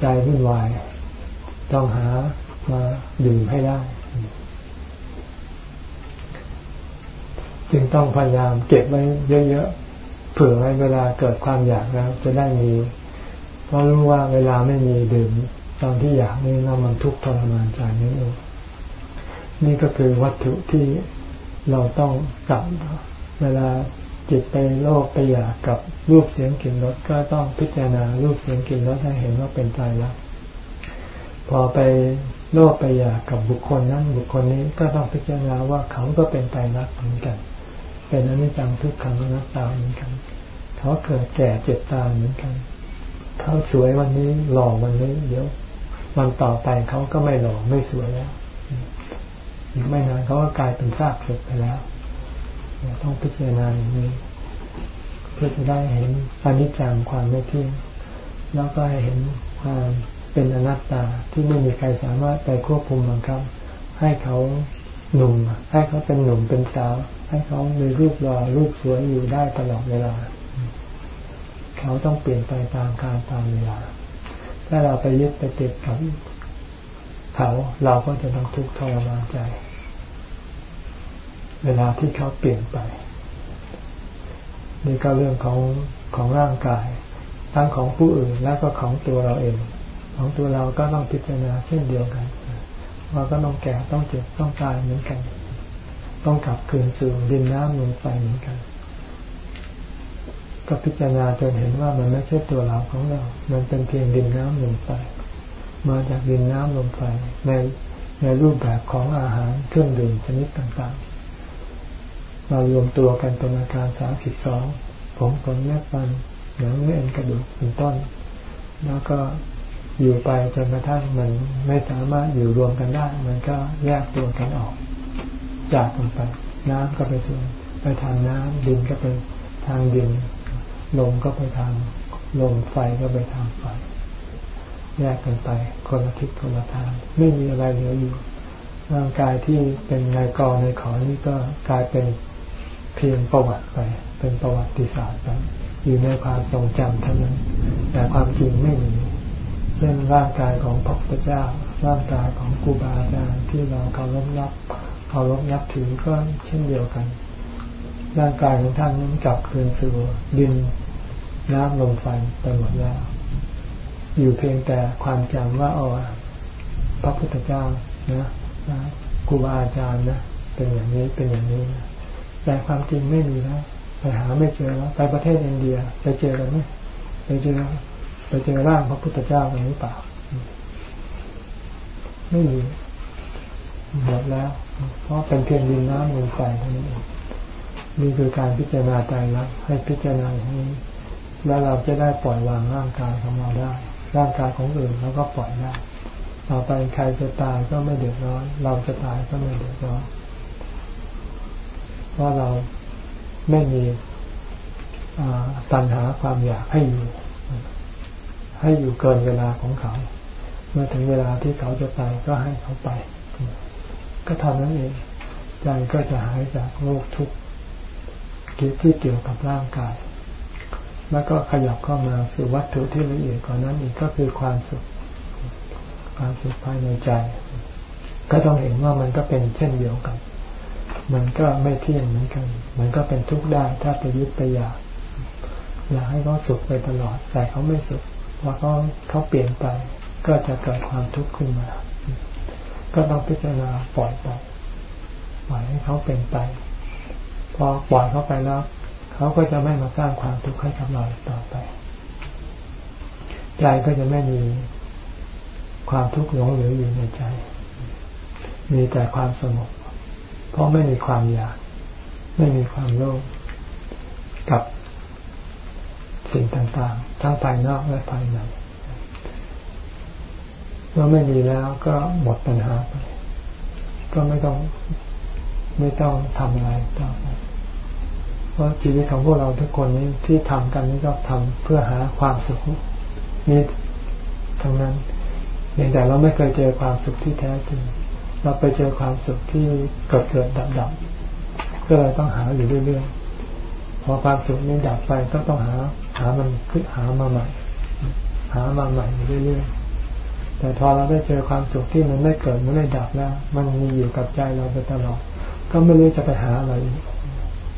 ใจวุ่นวาย ต้องหามาดื่มให้ได้ จึงต้องพยายามเก็บไว้เยอะๆเผื่อไว้เวลาเกิดความอยากแล้ว จะได้มี เพราะรู้ว่าเวลาไม่มีดื่ม ตอนที่อยากนี่เรามันทุกข์ทรมานใจนี่เองนี่ก็คือวัตถุที่เราต้องกลับเวลาจิตไปโลภไปอยากกับ รูปเสียงกลิ่นรสก็ต้องพิจารณารูปเสียงกลิ่นรสให้เห็นว่าเป็นใจรักพอไปโลภไปอยากกับบุคคลนั้นบุคคลนี้ก็ต้องพิจารณาว่าเขาก็เป็นใจรักเหมือนกัน เป็นอนิจจังทุกขังอนัตตาเหมือนกันเขาเกิดแก่เจ็บตายเหมือนกันเขาสวยวันนี้หล่อวันนี้เดี๋ยววันต่อไปเขาก็ไม่หล่อไม่สวยแล้วอีกไม่นานเขาก็กลายเป็นซากศพไปแล้ว ต้องพิจารณาอย่างนี้ พื่อจะได้เห็นอนิจจังความไม่เที่ยงแล้วก็หเห็นความเป็นอนัตตาที่ไม่มีใครสามารถไปควบคุมบังคับให้เขาหนุ่ม ให้เขาเป็นหนุ่มเป็นสาว ให้เขามีรูปหล่อรูปสวยอยู่ได้ตลอดเวลา เขาต้องเปลี่ยนไปตามการตามเวลาถถ้าเราไปยึดไปติดกับเขาเราก็จะต้องทุกข์ทรมานใจ เวลาที่เขาเปลี่ยนไป นี่ก็เรื่องของของร่างกาย ทั้งของผู้อื่นและก็ของตัวเราเอง ของตัวเราก็ต้องพิจารณาเช่นเดียวกันว่าก็ต้องแก่ต้องเจ็บต้องตายเหมือนกัน ต้องกลับคืนสู่ดินน้ำลมไฟเหมือนกัน ก็พิจารณาจนเห็นว่ามันไม่ใช่ตัวเราของเรา มันเป็นเพียงดินน้ำลมไฟมาจากดินน้ำลมไฟในในรูปแบบของอาหารเครื่องดื่มชนิดต่าง เรารวมตัวกันเป็นอาการสามสิบสองผมขนเล็บฟันหนังเนื้อเอ็นกระดูกเป็นต้น แล้วก็อยู่ไปจนกระทั่งมันไม่สามารถอยู่รวมกันได้ มันก็แยกตัวกันออก จากกันไป น้ำก็ไปส่วนไปทางน้ำดินก็ไปทางดินลมก็ไปทางลมไฟก็ไปทางไฟแยกกันไปคนละทิศคนละทาง ไม่มีอะไรเหลืออยู่ร่างกายที่เป็นนายกรในขอนี้ก็กลายเป็น พียงประวัติไป เป็นประวัติศาสตร์ไปอยู่ในความทรงจำเท่านั้น แต่ความจริงไม่มีเช่นร่างกายของพระพุทธเจ้า ร่างกายของครูบาอาจารย์ที่เราเคารพนับเคารพนับถือก็เช่นเดียวกัน ร่างกายของท่านนั้นกลับคืนสู่ดินน้ำลมไฟไปหมดแล้ว อยู่เพียงแต่ความจำว่าอ๋อพระพุทธเจ้านะครูบาอาจารย์นะ เป็นอย่างนี้เป็นอย่างนี้นะ แต่ความจริงไม่มีแล้วไปหาไม่เจอแล้วไปประเทศอินเดียไปเจอกันไหมไปเจอไปเจอร่างพระพุทธเจ้ากันหรือเปล่า ไม่มีหมดแล้ว เพราะเป็นเพียงดินน้ำลมไฟเท่านั้นเองนี่คือการพิจารณาใจรักให้พิจารณาอย่างนี้แล้วเราจะได้ปล่อยวางร่างกายของเราได้ ร่างกายของอื่นเราก็ปล่อยได้ต่อไปใครจะตายก็ไม่เดือดร้อน เราจะตายก็ไม่เดือดร้อน เพราะเราไม่มีตัณหาความอยากให้อยู่ ให้อยู่เกินเวลาของเขา เมื่อถึงเวลาที่เขาจะไปก็ให้เขาไป ก็ทำนั้นเอง ใจก็จะหายจากโรคทุกข์ที่เกี่ยวกับร่างกาย แล้วก็ขยับเข้ามาสู่วัตถุที่ละเอียดกว่านั้นอีกก็คือความสุข ความสุขภายในใจ ก็ต้องเห็นว่ามันก็เป็นเช่นเดียวกัน มันก็ไม่เที่ยงเหมือนกัน มันก็เป็นทุกข์ได้ถ้าไปยึดไปอยาก อยากให้เขาสุขไปตลอด แต่เขาไม่สุขพอเขาเขาเปลี่ยนไป ก็จะเกิดความทุกข์ขึ้นมา ก็ต้องพิจารณาปล่อยไป ปล่อยให้เขาเป็นไป พอปล่อยเขาไปแล้ว เขาก็จะไม่มาสร้างความทุกข์ให้กับเราต่อไป ใจก็จะไม่มีความทุกข์หลงเหลืออยู่ในใจ มีแต่ความสงบ เพราะไม่มีความอยาก ไม่มีความโลภกับสิ่งต่างๆ ทั้งภายนอกและภายในเมื่อไม่มีแล้วก็หมดปัญหาไป ก็ไม่ต้องไม่ต้องทำอะไรต่อไปราะชีวิตของพวกเราทุกคนนี้ที่ทำกันนี้ก็ทำเพื่อหาความสุขนี้ทั้งนั้นเพียงแต่เราไม่เคยเจอความสุขที่แท้จริง เราไปเจอความสุขที่เกิดเกิดดับดับก็เลยต้องหาอยู่เรื่อยๆพอความสุขนี้ดับไปก็ต้องหา หามันขึ้นหามาใหม่ หามาใหม่อยู่เรื่อยๆแต่พอเราได้เจอความสุขที่มันไม่เกิดมันไม่ดับแล้ว มันมีอยู่กับใจเราไปตลอดก็ไม่รู้จะไปหาอะไร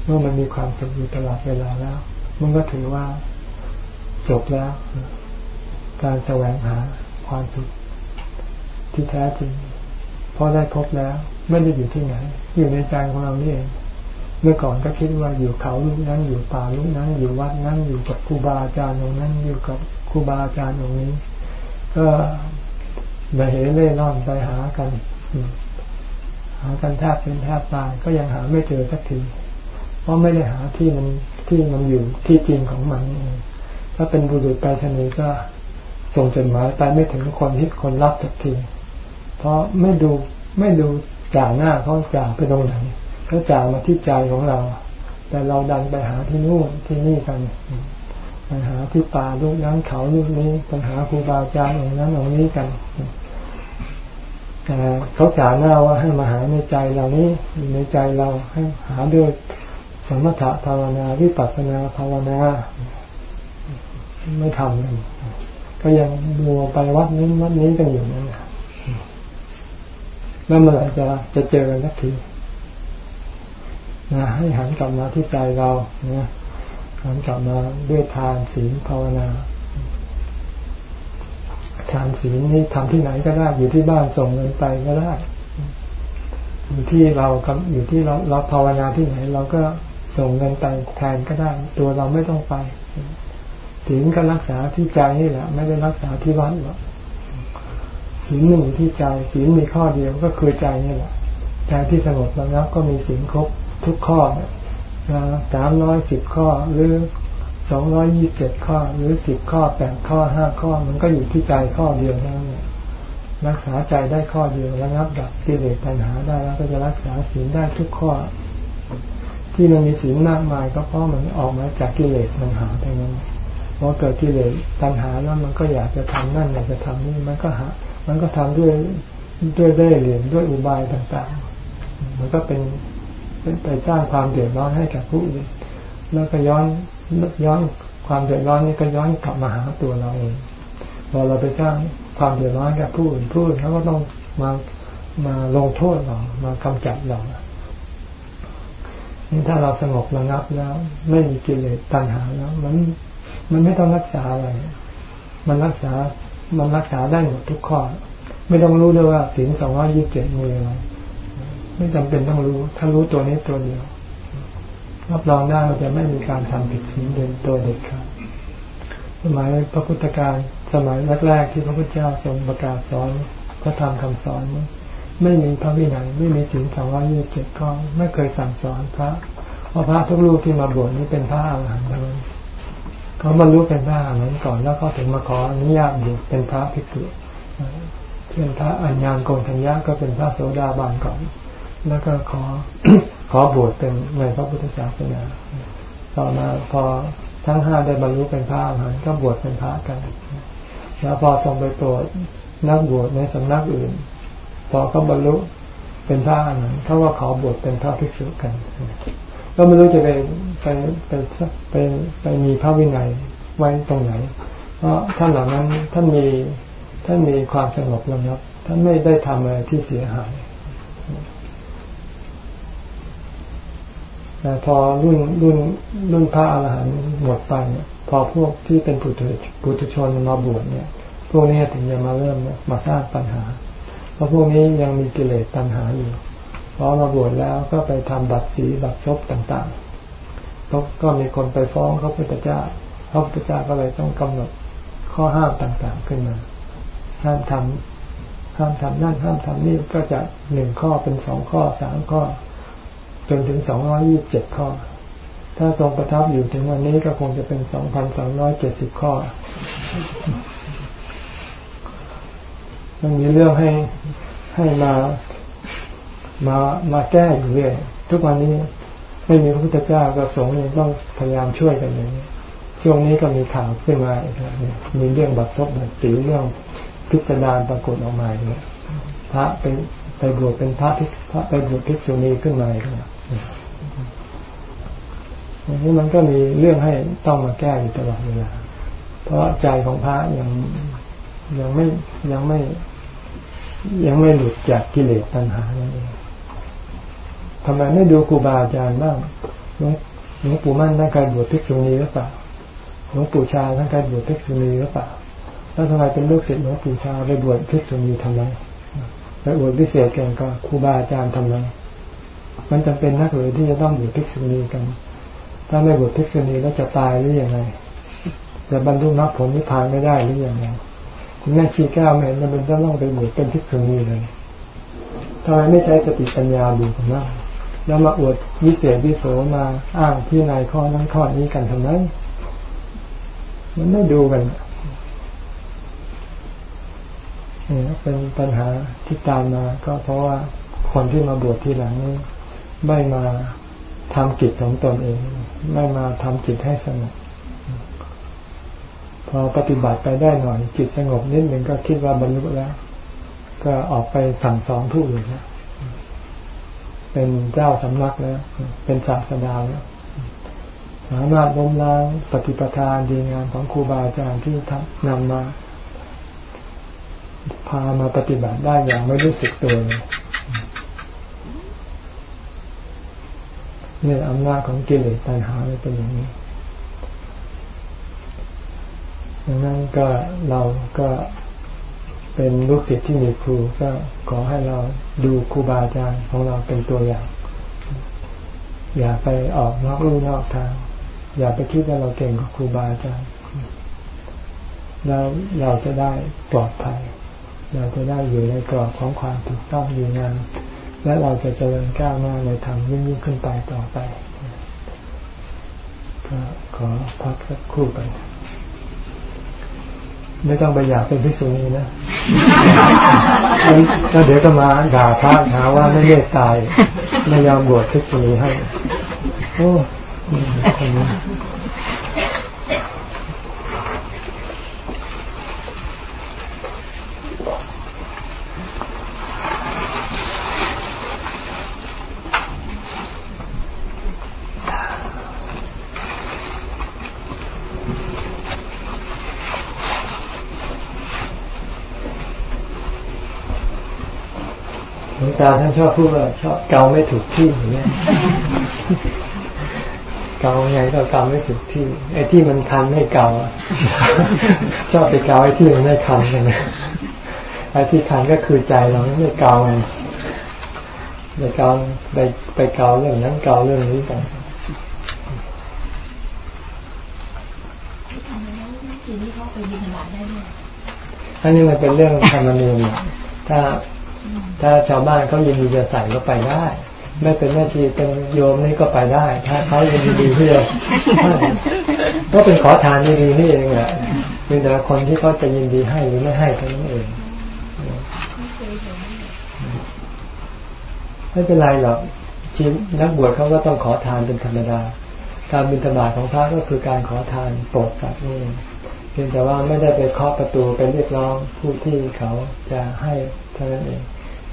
เมื่อมันมีความสุขอยู่ตลอดเวลาแล้ว มันก็ถือว่าจบแล้ว การแสวงหาความสุขที่แท้จริง ราะได้พบแล้ว ไม่ได้อยู่ที่ไหน อยู่ในใจของเรานี่เองเมื่อก่อนก็คิดว่าอยู่เขาลูกนั้นอยู่ป่าลูกนั้น อยู่วัดนั้นอยู่กับครูบาอาจารย์ตรงนั้นอยู่กับครูบาอาจารย์ตรงนี้ ก็ไปเหเล่ร่อนไปหากันหากันแทบเป็นแทบตายก็ยังหาไม่เจอสักทีเพราะไม่ได้หาที่มันที่มันอยู่ที่จริงของมันถ้าเป็นบุรุษไปชนีก็ส่งจดหมายไปไม่ถึงคนที่คนรับสักที เพราะไม่ดูไม่ดูจ่าหน้าเขาจ่าไปตรงไหนเขาจ่ามาที่ใจของเรา แต่เราดันไปหาที่นู่นที่นี่กันไปหาที่ป่าลูกนั้นเขาลูกนี้ไปหาครูบาอาจารย์องนั้นองนี้กันแต่เขาจ่าหน้าว่าให้มาหาในใจเรานี้ในใจเราให้หาด้วยสมถะภาวนาวิปัสสนาภาวนาไม่ทำเลยก็ยังมัวไปวัดนี้วัดนี้กันอยู่นั่นแหละ แล้วเมื่อไหร่จะจะเจอกันสักทีนะให้หันกลับมาที่ใจเราเนี่ยหันกลับมาด้วยทานศีลภาวนาทานศีลนี่ทำที่ไหนก็ได้อยู่ที่บ้านส่งเงินไปก็ได้ อยู่ที่เราอยู่ที่เราเราภาวนาที่ไหน เราก็ส่งเงินไปแทนก็ได้ ตัวเราไม่ต้องไปศีลก็รักษาที่ใจนี่แหละ ไม่ได้รักษาที่วัดหรอก ศีลหนึ่งที่ใจศีลมีข้อเดียวก็คือใจนี่แหละใจที่สงบแล้วก็มีศีลครบทุกข้อสามร้อยสิบข้อหรือสองร้อยยี่สิบเจ็ดข้อ หรือสิบข้อแปดข้อห้าข้อ มันก็อยู่ที่ใจข้อเดียวนั่นแหละรักษาใจได้ข้อเดียวระงับดับกิเลสปัญหาได้แล้วก็จะรักษาศีลได้ทุกข้อ ที่มันมีศีลมากมายก็เพราะมันออกมาจากกิเลสปัญหาเท่านั้นพอเกิดกิเลสปัญหาแล้วมันก็อยากจะทำนั่นอยากจะทำนี่มันก็หา มันก็ทำด้วยด้วยได้เหรียญด้วยอุบายต่างๆ มันก็เป็นเป็นไปสร้างความเดือดร้อนให้กับผู้อื่นแล้วก็ย้อนย้อนความเดือดร้อนนี้ก็ย้อนกลับมาหาตัวเราเองพอเราไปสร้างความเดือดร้อนกับผู้อื่นผู้อื่นเขาก็ต้องมามาลงโทษเรามากำจัดเรานี่ถ้าเราสงบระงับแล้ว ไม่มีกิเลสตัณหาแล้ว มันมันไม่ต้องรักษาอะไร มันรักษา มันรักษาได้หมดทุกข้อ ไม่ต้องรู้ด้วยว่าศีลสองร้อยี่สิบเจ็ดมีอะไรไม่จำเป็นต้องรู้ ถ้ารู้ตัวนี้ตัวเดียวรับรองได้ว่าจะไม่มีการทำผิดศีลเดินตัวเด็กครับสมัยพระพุทธการสมัยแรกๆที่พระพุทธเจ้าทรงประกาศสอนพระธรรมคำสอนไม่มีพระวินัยไม่มีศีลสองร้อยยี่สิบเจ็ดข้อไม่เคยสั่งสอนพระเพราะพระทุกรูปที่มาบวชนี้เป็นพระอรหันต์ทั้งนั้น เขาบรรลุเป็นพระอรหันต์ก่อนแล้วก็ถึงมาขออนุญาตอยู่เป็นพระภิกษุเช่นพระอัญญาณโกนทัญญาก็เป็นพระโสดาบันก่อน แล้วก็ขอขอบวชเป็นในพระพุทธศาสนาต่อมาพอทั้งห้าได้บรรลุเป็นพระอรหันต์ก็บวชเป็นพระกัน แล้วพอทรงไปโปรดนักบวชในสำนักอื่น พอเขาบรรลุเป็นพระอรหันต์เขาว่าขอบวชเป็นพระภิกษุกัน ก็ไม่รู้จะไปไปไปไปไปมีพระวินัยไว้ตรงไหน เพราะท่านเหล่านั้นท่านมีท่านมีความสงบระงับ ท่านไม่ได้ทำอะไรที่เสียหายแต่พอรุ่นรุ่นรุ่นพระอรหันต์หมดไปเนี่ยพอพวกที่เป็นปุถุปุถุชนมาบวชเนี่ย พวกนี้ถึงจะมาเริ่มมาสร้างปัญหา เพราะพวกนี้ยังมีกิเลสตัณหาอยู่ อมาบวชแล้วก็ไปทำบัตรสีบัตรซบต่างๆก็มีคนไปฟ้องพระพุทธเจ้าพระพุทธเจ้าก็เลยต้องกำหนดข้อห้ามต่างๆขึ้นมา ห้ามทำห้ามทำนั่นห้ามทำนี่ก็จะหนึ่งข้อเป็นสองข้อสามข้อ จนถึงสองร้อยี่สิบเจ็ดข้อ ถ้าทรงประทับอยู่ถึงวันนี้ก็คงจะเป็นสองพันสองร้อยเจ็ดสิบข้อมันมีเรื่องให้ให้มา มามาแก้อยู่เรื่อยทุกวันนี้ไม่มีพระพุทธเจ้าก็สงฆ์ยังต้องพยายามช่วยกันอย่างนี้ช่วงนี้ก็มีข่าวขึ้นมาอีกแล้วมีเรื่องบัตรซบบัตรสีเรื่องพิจารณาปรากฏออกมาเนี่ยพระเป็นไปบวชเป็นพระพิพระไปบวชภิกษุณีขึ้นมาอีกแล้วอย่างนี้มันก็มีเรื่องให้ต้องมาแก้อยู่ตลอดเวลา เพราะใจของพระยังยังไม่ยังไม่ ยังไม่หลุดจากกิเลสตัณหานั่นเอง ทำไมไม่ดูครูบาอาจารย์บ้างหลวงปู่มั่นท่านเคยบวชภิกษุณีหรือเปล่าหลวงปู่ชาท่านเคยบวชภิกษุณีหรือเปล่าแล้วทำไมเป็นลูกศิษย์หลวงปู่ชาไปบวชภิกษุณีทำไมไปบวชพิเศษกันก็ครูบาอาจารย์ทำไมมันจำเป็นนักหรือที่จะต้องบวชภิกษุณีกัน ถ้าไม่บวชภิกษุณีแล้วจะตายหรือยังไงจะบรรลุมรรคผลนิพพานไม่ได้หรือยังไงคุณแม่ชีก้าวไม่เห็นมันเป็นต้องไปบวชเป็นภิกษุณีเลยทำไมไม่ใช้สติปัญญาดูกันบ้าง แล้วมาอวดวิเศษวิโสมาอ้างพี่นายข้อนั้นข้อนี้กันทำไมมันไม่ดูกันนี่เป็นปัญหาที่ตามมา ก็เพราะว่าคนที่มาบวชทีหลังนี้ไม่มาทำจิตของตนเอง ไม่มาทำจิตให้สงบพอปฏิบัติไปได้หน่อยจิตสงบนิดหนึ่งก็คิดว่าบรรลุแล้ว ก็ออกไปสั่งสอนผู้อื่นแล้ว เป็นเจ้าสำนักแล้ว เป็นศาสดาแล้วสามารถล้มล้างปฏิปทาดีงานของครูบาอาจารย์ที่นำมา พามาปฏิบัติได้อย่างไม่รู้สึกตัวเลยนี่อำนาจของกิเลสตัณหาเป็นอย่างนี้ดังนั้นก็เราก็เป็นลูกศิษย์ที่มีครูก็ขอให้เรา ดูครูบาอาจารย์ของเราเป็นตัวอย่าง อย่าไปออกนอกลู่นอกทาง อย่าไปคิดว่าเราเก่งกว่าครูบาอาจารย์แล้วเราจะได้ปลอดภัย เราจะได้อยู่ในกรอบของความถูกต้องอยู่งานและเราจะเจริญก้าวหน้าในธรรมยิ่งยิ่งขึ้นไปต่อไปก็ขอพักสักครู่กัน ไม่ต้องไปอยากเป็นพิษุนีนะแล้วเดี๋ยวก็มาด่าพระหาว่าไม่เมตตายไม่ยอมบวชพิษุนีให้ โอ้คนนี้ ตาท่านชอบพูดว่าชอบเกาไม่ถูกที่อย่างเงี้ยเกาไงก็เกาไม่ถูกที่ ไอ้ที่มันคันไม่เกาชอบไปเกาไอ้ที่มันไม่คันกันนะไอ้ที่คันก็คือใจเราไม่เกาไปเกาไปไปเกาเรื่องนั้นเกาเรื่องนี้กันอันนี้มันเป็นเรื่องธรรมเนียมถ้า ถ้าชาวบ้านเขายินดีจะใส่ก็ไปได้ ไม่เป็นแม่ชีเป็นโยมนี่ก็ไปได้ ถ้าเขายินดีที่จะก็เป็นขอทานดีๆนี่เองแหละมีแต่คนที่เขาจะยินดีให้หรือไม่ให้เท่านั้นเองไม่เป็นไรหรอกชีนักบวชเขาก็ต้องขอทานเป็นธรรมดา การบิณฑบาตของพระก็คือการขอทานโปรดสัตว์นี่เพียงแต่ว่าไม่ได้ไปเคาะประตูไปเรียกร้องผู้ที่เขาจะให้เท่านั้นเอง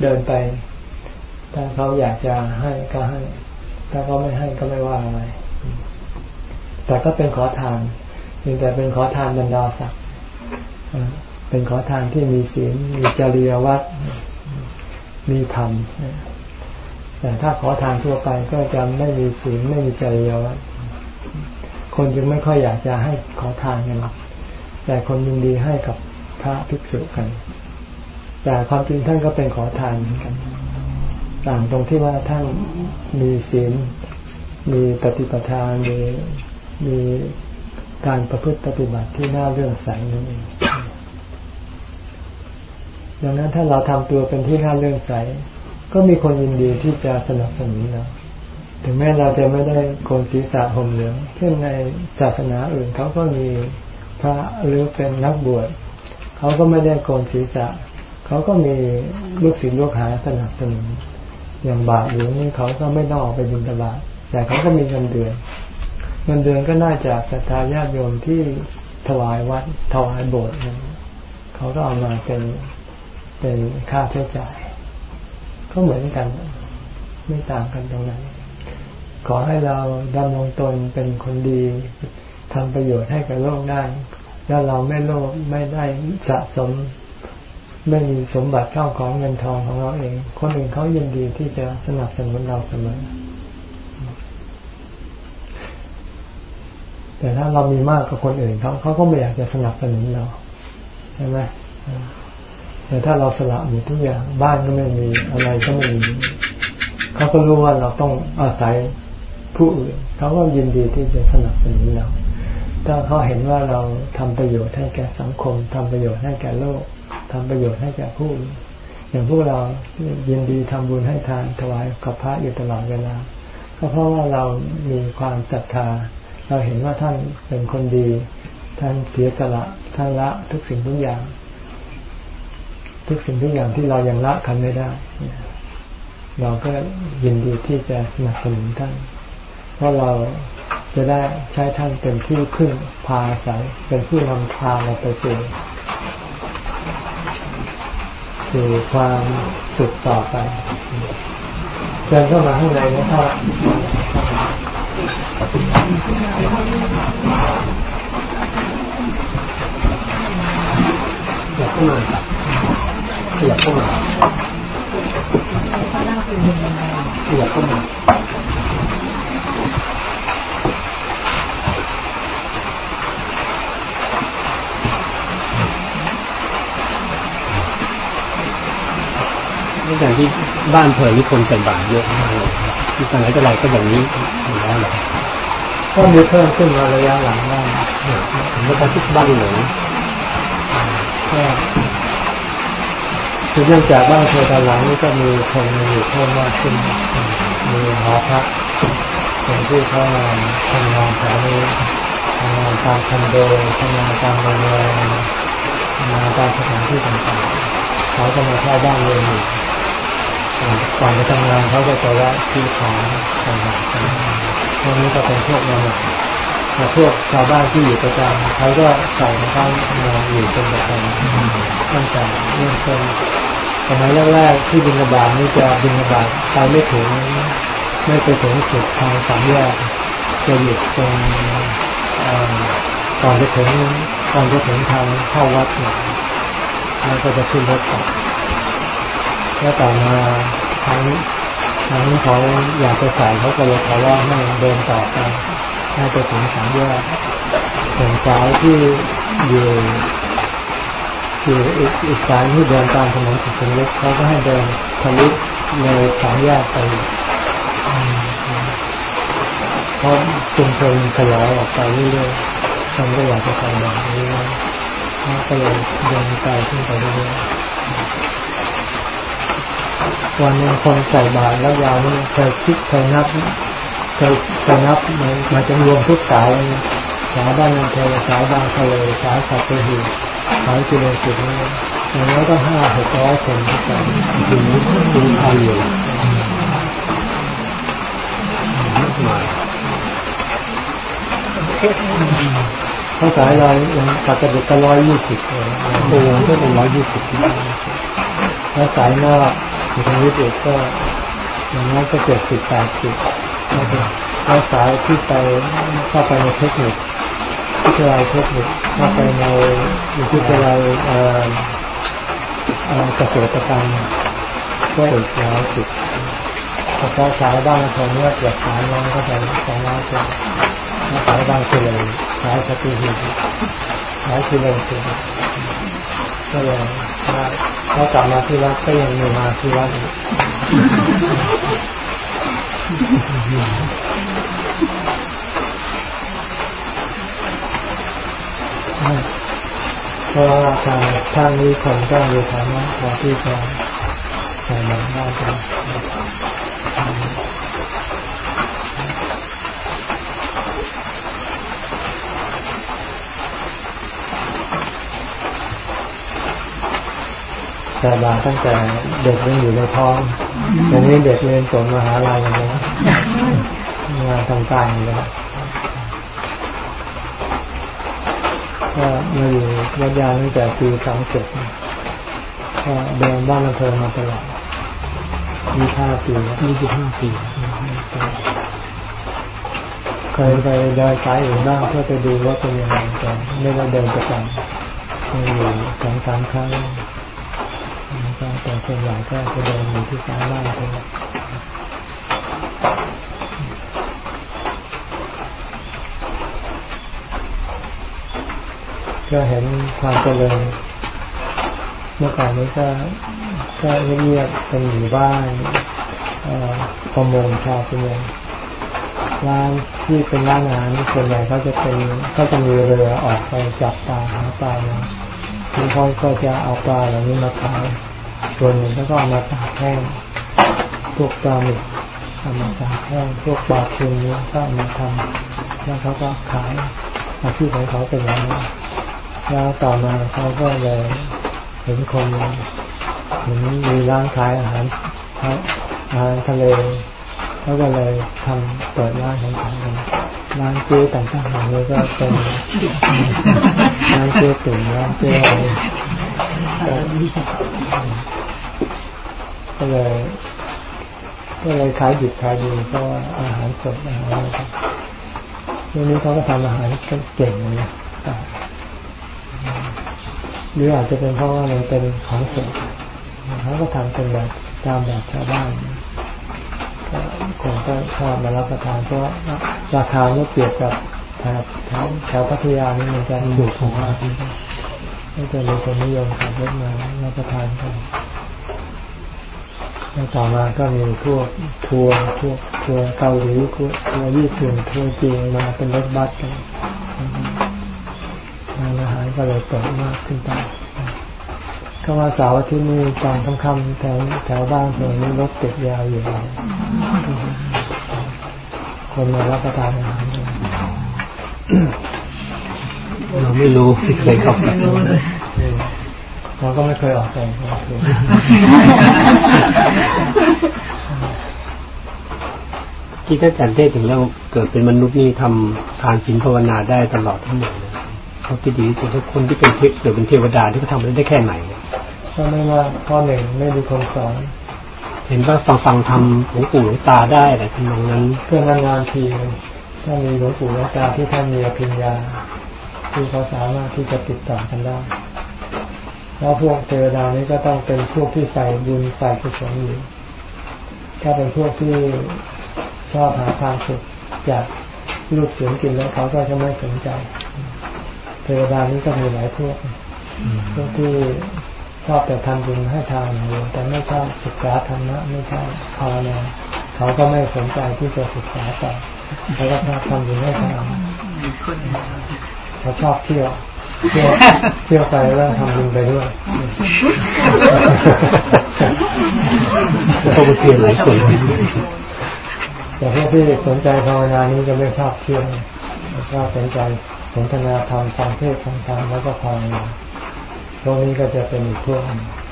เดินไป ถ้าเขาอยากจะให้ก็ให้ ถ้าเขาไม่ให้ก็ไม่ว่าอะไร แต่ก็เป็นขอทานเพียงแต่เป็นขอทานบรรดาศักดิ์เป็นขอทานที่มีศีลมีจริยวัตรมีธรรมแต่ถ้าขอทานทั่วไปก็จะไม่มีศีลไม่มีจริยวัตรคนจึงไม่ค่อยอยากจะให้ขอทานกันหรอกแต่คนยินดีให้กับพระภิกษุกัน แต่ความจริงท่านก็เป็นขอทานเหมือนกัน ต่างตรงที่ว่าท่านมีศีล มีปฏิปทามีมีการประพฤติปฏิบัติที่น่าเรื่องใสนั่นเองดังนั้นถ้าเราทำตัวเป็นที่น่าเรื่องใส ก็มีคนยินดีที่จะสนับสนุนเราถึงแม้เราจะไม่ได้คนศีรษะห่มเหลือง เช่นในศาสนาอื่นเขาก็มีพระหรือเป็นนักบวชเขาก็ไม่ได้โกนศีรษะ เขาก็มีลูกศิษย์ลูกหาสนับสนุนอย่างบาทหลวงนี่เขาก็ไม่ต้องออกไปบิณฑบาตแต่เขาก็มีเงินเดือน เงินเดือนก็น่าจะศรัทธาญาติโยมที่ถวายวัดถวายโบสถ์เขาก็เอามาเป็นเป็นค่าใช้จ่าย ก็เหมือนกัน ไม่ต่างกันตรงนั้นขอให้เราดำรงตนเป็นคนดีทำประโยชน์ให้กับโลกได้ แล้วเราไม่โลภไม่ได้สะสม ไม่มีสมบัติเข้าของเงินทองของเราเอง คนอื่นเขายินดีที่จะสนับสนุนเราเสมอ แต่ถ้าเรามีมากกว่าคนอื่นเขาเขาก็ไม่อยากจะสนับสนุนเราใช่ไหมแต่ถ้าเราสละหมดทุกอย่างบ้านก็ไม่มีอะไรก็ไม่มีเขาก็รู้ว่าเราต้องอาศัยผู้อื่นเขาก็ยินดีที่จะสนับสนุนเราถ้าเขาเห็นว่าเราทำประโยชน์ให้แก่สังคมทำประโยชน์ให้แก่โลก ทำประโยชน์ให้แก่ผู้อย่างพวกเรายินดีทำบุญให้ทานถวายกับพระอยู่ตลอดเวลา ก็เพราะว่าเรามีความศรัทธา เราเห็นว่าท่านเป็นคนดี ท่านเสียสละท่านละทุกสิ่งทุกอย่าง ทุกสิ่งทุกอย่างที่เรายังละคันไม่ได้ เราก็ยินดีที่จะสนับสนุนท่าน เพราะเราจะได้ใช้ท่านเป็นที่พึ่งพาสายเป็นผู้นำพาเราไปสู่ สู่ความสุขต่อไปเดินเข้ามาข้างในนะครับอยากขึ้นมาอยากเข้ามาขยับเข้ามา อย่างที่บ้านเพลินี่คนใส่บาตรเยอะมากเลยที่ตอนไหนก็ไรก็อย่างนี้อยู่แล้วเหรอก็มีเพิ่มขึ้นมาระยะหลังบ้างผมก็ทุกบ้านเลยก็คือเนื่องจากบ้านเธอตอนหลังนี่ก็มีคนอยู่เพิ่มมากขึ้นมีหอพักคนที่เขามาทำงานแถวนี้ทำงานตามคอนโดทำงานตามโรงแรมทำงานตามสถานที่ต่างๆเขาก็มาเข้าบ้านเลยอยู่ ก่อนไปทำงานเขาก็จะแวะที่ของต่างๆกันพวกนี้ก็เป็นพวกมาแต่พวกชาวบ้านที่อยู่ประจำเขาก็ใส่มาเข้ามาอยู่เป็นประจำตั้งแต่เริ่มต้นสมัยแรกๆที่บินบาตนี่จะบินบาตไปไม่ถึงไม่ไปถึงสุดทางสามแยกจะหยุดตรงก่อนจะถึงก่อนจะถึงทางเข้าวัดเนี่ยแล้วก็จะขึ้นรถต่อ แล้วต่อมาทางทางนี้เขาอยากจะใส่เขาก็เลยขอว่าให้เดินต่อไปน่าจะถึงสามแยกส่วนสายที่อยู่อยู่อีกสายที่เดินตามถนนสุขุมวิทเขาก็ให้เดินทะลุเลยสามแยกไปเพราะชุมชนขยายออกไปเรื่อยๆคนก็อยากจะใส่แบบนี้ก็เลยเดินไกลขึ้นไปเรื่อยๆ วันนึงคนใส่บาตรแล้วยาวนี่เคยคิดเคยนับเคยเคยนับมันมาจะรวมทุกสายสายบ้านนเทสายบางทะเลสายสัตหีสายกิโลสิบนี่อย่างน้อยก็ห้าหกร้อยคนทุกสายถึงถึงพันอยู่มาเขาสายลอยยังปกติก็ร้อยยี่สิบเลยโอ้ก็เป็นร้อยยี่สิบแล้วสายนอก ถึงวิทยุก็อย่างน้อยก็เจ็ดสิบแปดสิบแล้วสายที่ไปเข้าไปในเทคนิควิทยาลัยเทคนิคเข้าไปในวิทยาลัยเกษตรกรรมก็อีกร้อยสิบเฉพาะสายบ้านคนนี้เกือบสามร้อยก็ไปสองร้อยคนสายบางเฉลยสายสติหิตสายคือเลยสิก็เลย เขากลับมาที่วัดก็ยังมีมาที่วัดเพราะว่าทางทางนี้คนก็มีฐานะพอที่จะใส่หนังได้ แต่บาตั้งแต่เด็กยังอยู่ในท้องตอนนี้เด็กเรียนจบมหาลัยแล้วงานทำการอยู่แล้วก็มาอยู่วัดยาตั้งแต่ปีสองเจ็ดก็เดินบ้านอำเภอมาตลอดมีห้าปีมีสิบห้าปีเคยไปเดินสายอื่นบ้างเพื่อไปดูว่าเป็นยังไงแต่ไม่ได้เดินประจำมีอยู่สองสามครั้ง ส่วนใหญ่ก็จะเดินอยู่ที่สายบ้านเองก็เห็นความเจริญเมื่อก่อนนี้ก็ก็เงียบๆเป็นอยู่บ้านประมงชาวประมงร้านที่เป็นร้านอาหารส่วนใหญ่เขาจะเป็นก็จะมีเรือออกไปจับปลาหาปลาเนี่ยที่เขาก็จะเอาปลาเหล่านี้มาขาย ส่วนหนึ่งก็เอามาตากแห้งพวกปลาหมึกเอามาตากแห้งพวกปลาคืนนี้ก็เอามาทำแล้วเขาก็ขายอาชีพของเขาเป็นอย่างนี้แล้วต่อมาเขาก็เลยเห็นคนเห็นมีร้านขายอาหารอาหารทะเลเขาก็เลยทำเปิดร้านของเขาร้านเจ๊ต่างๆอย่านี้ก็เป็นร้านเจ๊ตุ๋นร้านเจ๊อะไร ก็เลยก็เลยขายดิบขายดีเพราะว่าอาหารสดอาหารอะไรทีนี้เขาก็ทำอาหารเก่งเลยหรืออาจจะเป็นเพราะว่ามันเป็นของสดเขาก็ทำเป็นแบบตามแบบชาวบ้านคนก็ชอบมารับประทานเพราะราคาเมื่อเปรียบกับแถวแถวพัทยานี่มันจะถูกมากก็จะมีคนนิยมขับรถมารับประทานกัน แล้วต่อมาก็มีพวกทัวร์พวกทัวร์เกาหลีทัวร์ญี่ปุ่นทัวร์จีนมาเป็นรถบัสกันร้านอาหารก็เลยเปิดมากขึ้นไปก็มาสาวที่นี่ตอนค่ำๆแถวแถวบ้านเพื่อนรถติดยาวอยู่คนมารับประทานอาหารเราไม่รู้ไม่เคยเข้าไป เราก็ไม่เคยออกไปที่ท่านอาจารย์เทศถึงแล้วเกิดเป็นมนุษย์นี่ทำทานศีลภาวนาได้ตลอดทั้งหมดเลยเขาที่ดีสุดทุกคนที่เป็นเทพเกิดเป็นเทวดาที่เขาทำได้แค่ไหนก็ไม่ว่าข้อหนึ่งไม่มีคนสอนเห็นว่าฟังฟังทำหลวงปู่หลวงตาได้แต่ทำนองนั้นเพื่อนงานทีถ้ามีหลวงปู่หลวงตาที่ท่านมีอภิญญาที่เขาสามารถที่จะติดต่อกันได้ แล้วพวกเทวดานี้ก็ต้องเป็นพวกที่ใส่บุญใส่กุศลอยู่ถ้าเป็นพวกที่ชอบหาความสุขจากลูกเสียงกินแล้วเขาก็จะไม่สนใจ เทวดานี้ก็มีหลายพวกพวกที่ชอบแต่ทำบุญให้ทานอยู่แต่ไม่ชอบศึกษาธรรมะไม่ชอบภาวนาเขาก็ไม่สนใจที่จะศึกษาต่อเขาก็ชอบทำบุญให้ทานเขาชอบเที่ยว เที่ยวเที่ยวไปแล้วทำบุญไปด้วยเขาไปเที่ยวหลายคนแต่พวกที่สนใจภาวนานี้จะไม่ชอบเที่ยวชอบสนใจสนทนาธรรมฟังเทศฟังธรรมแล้วก็ภาวนาพวกนี้ก็จะเป็นอีกพวก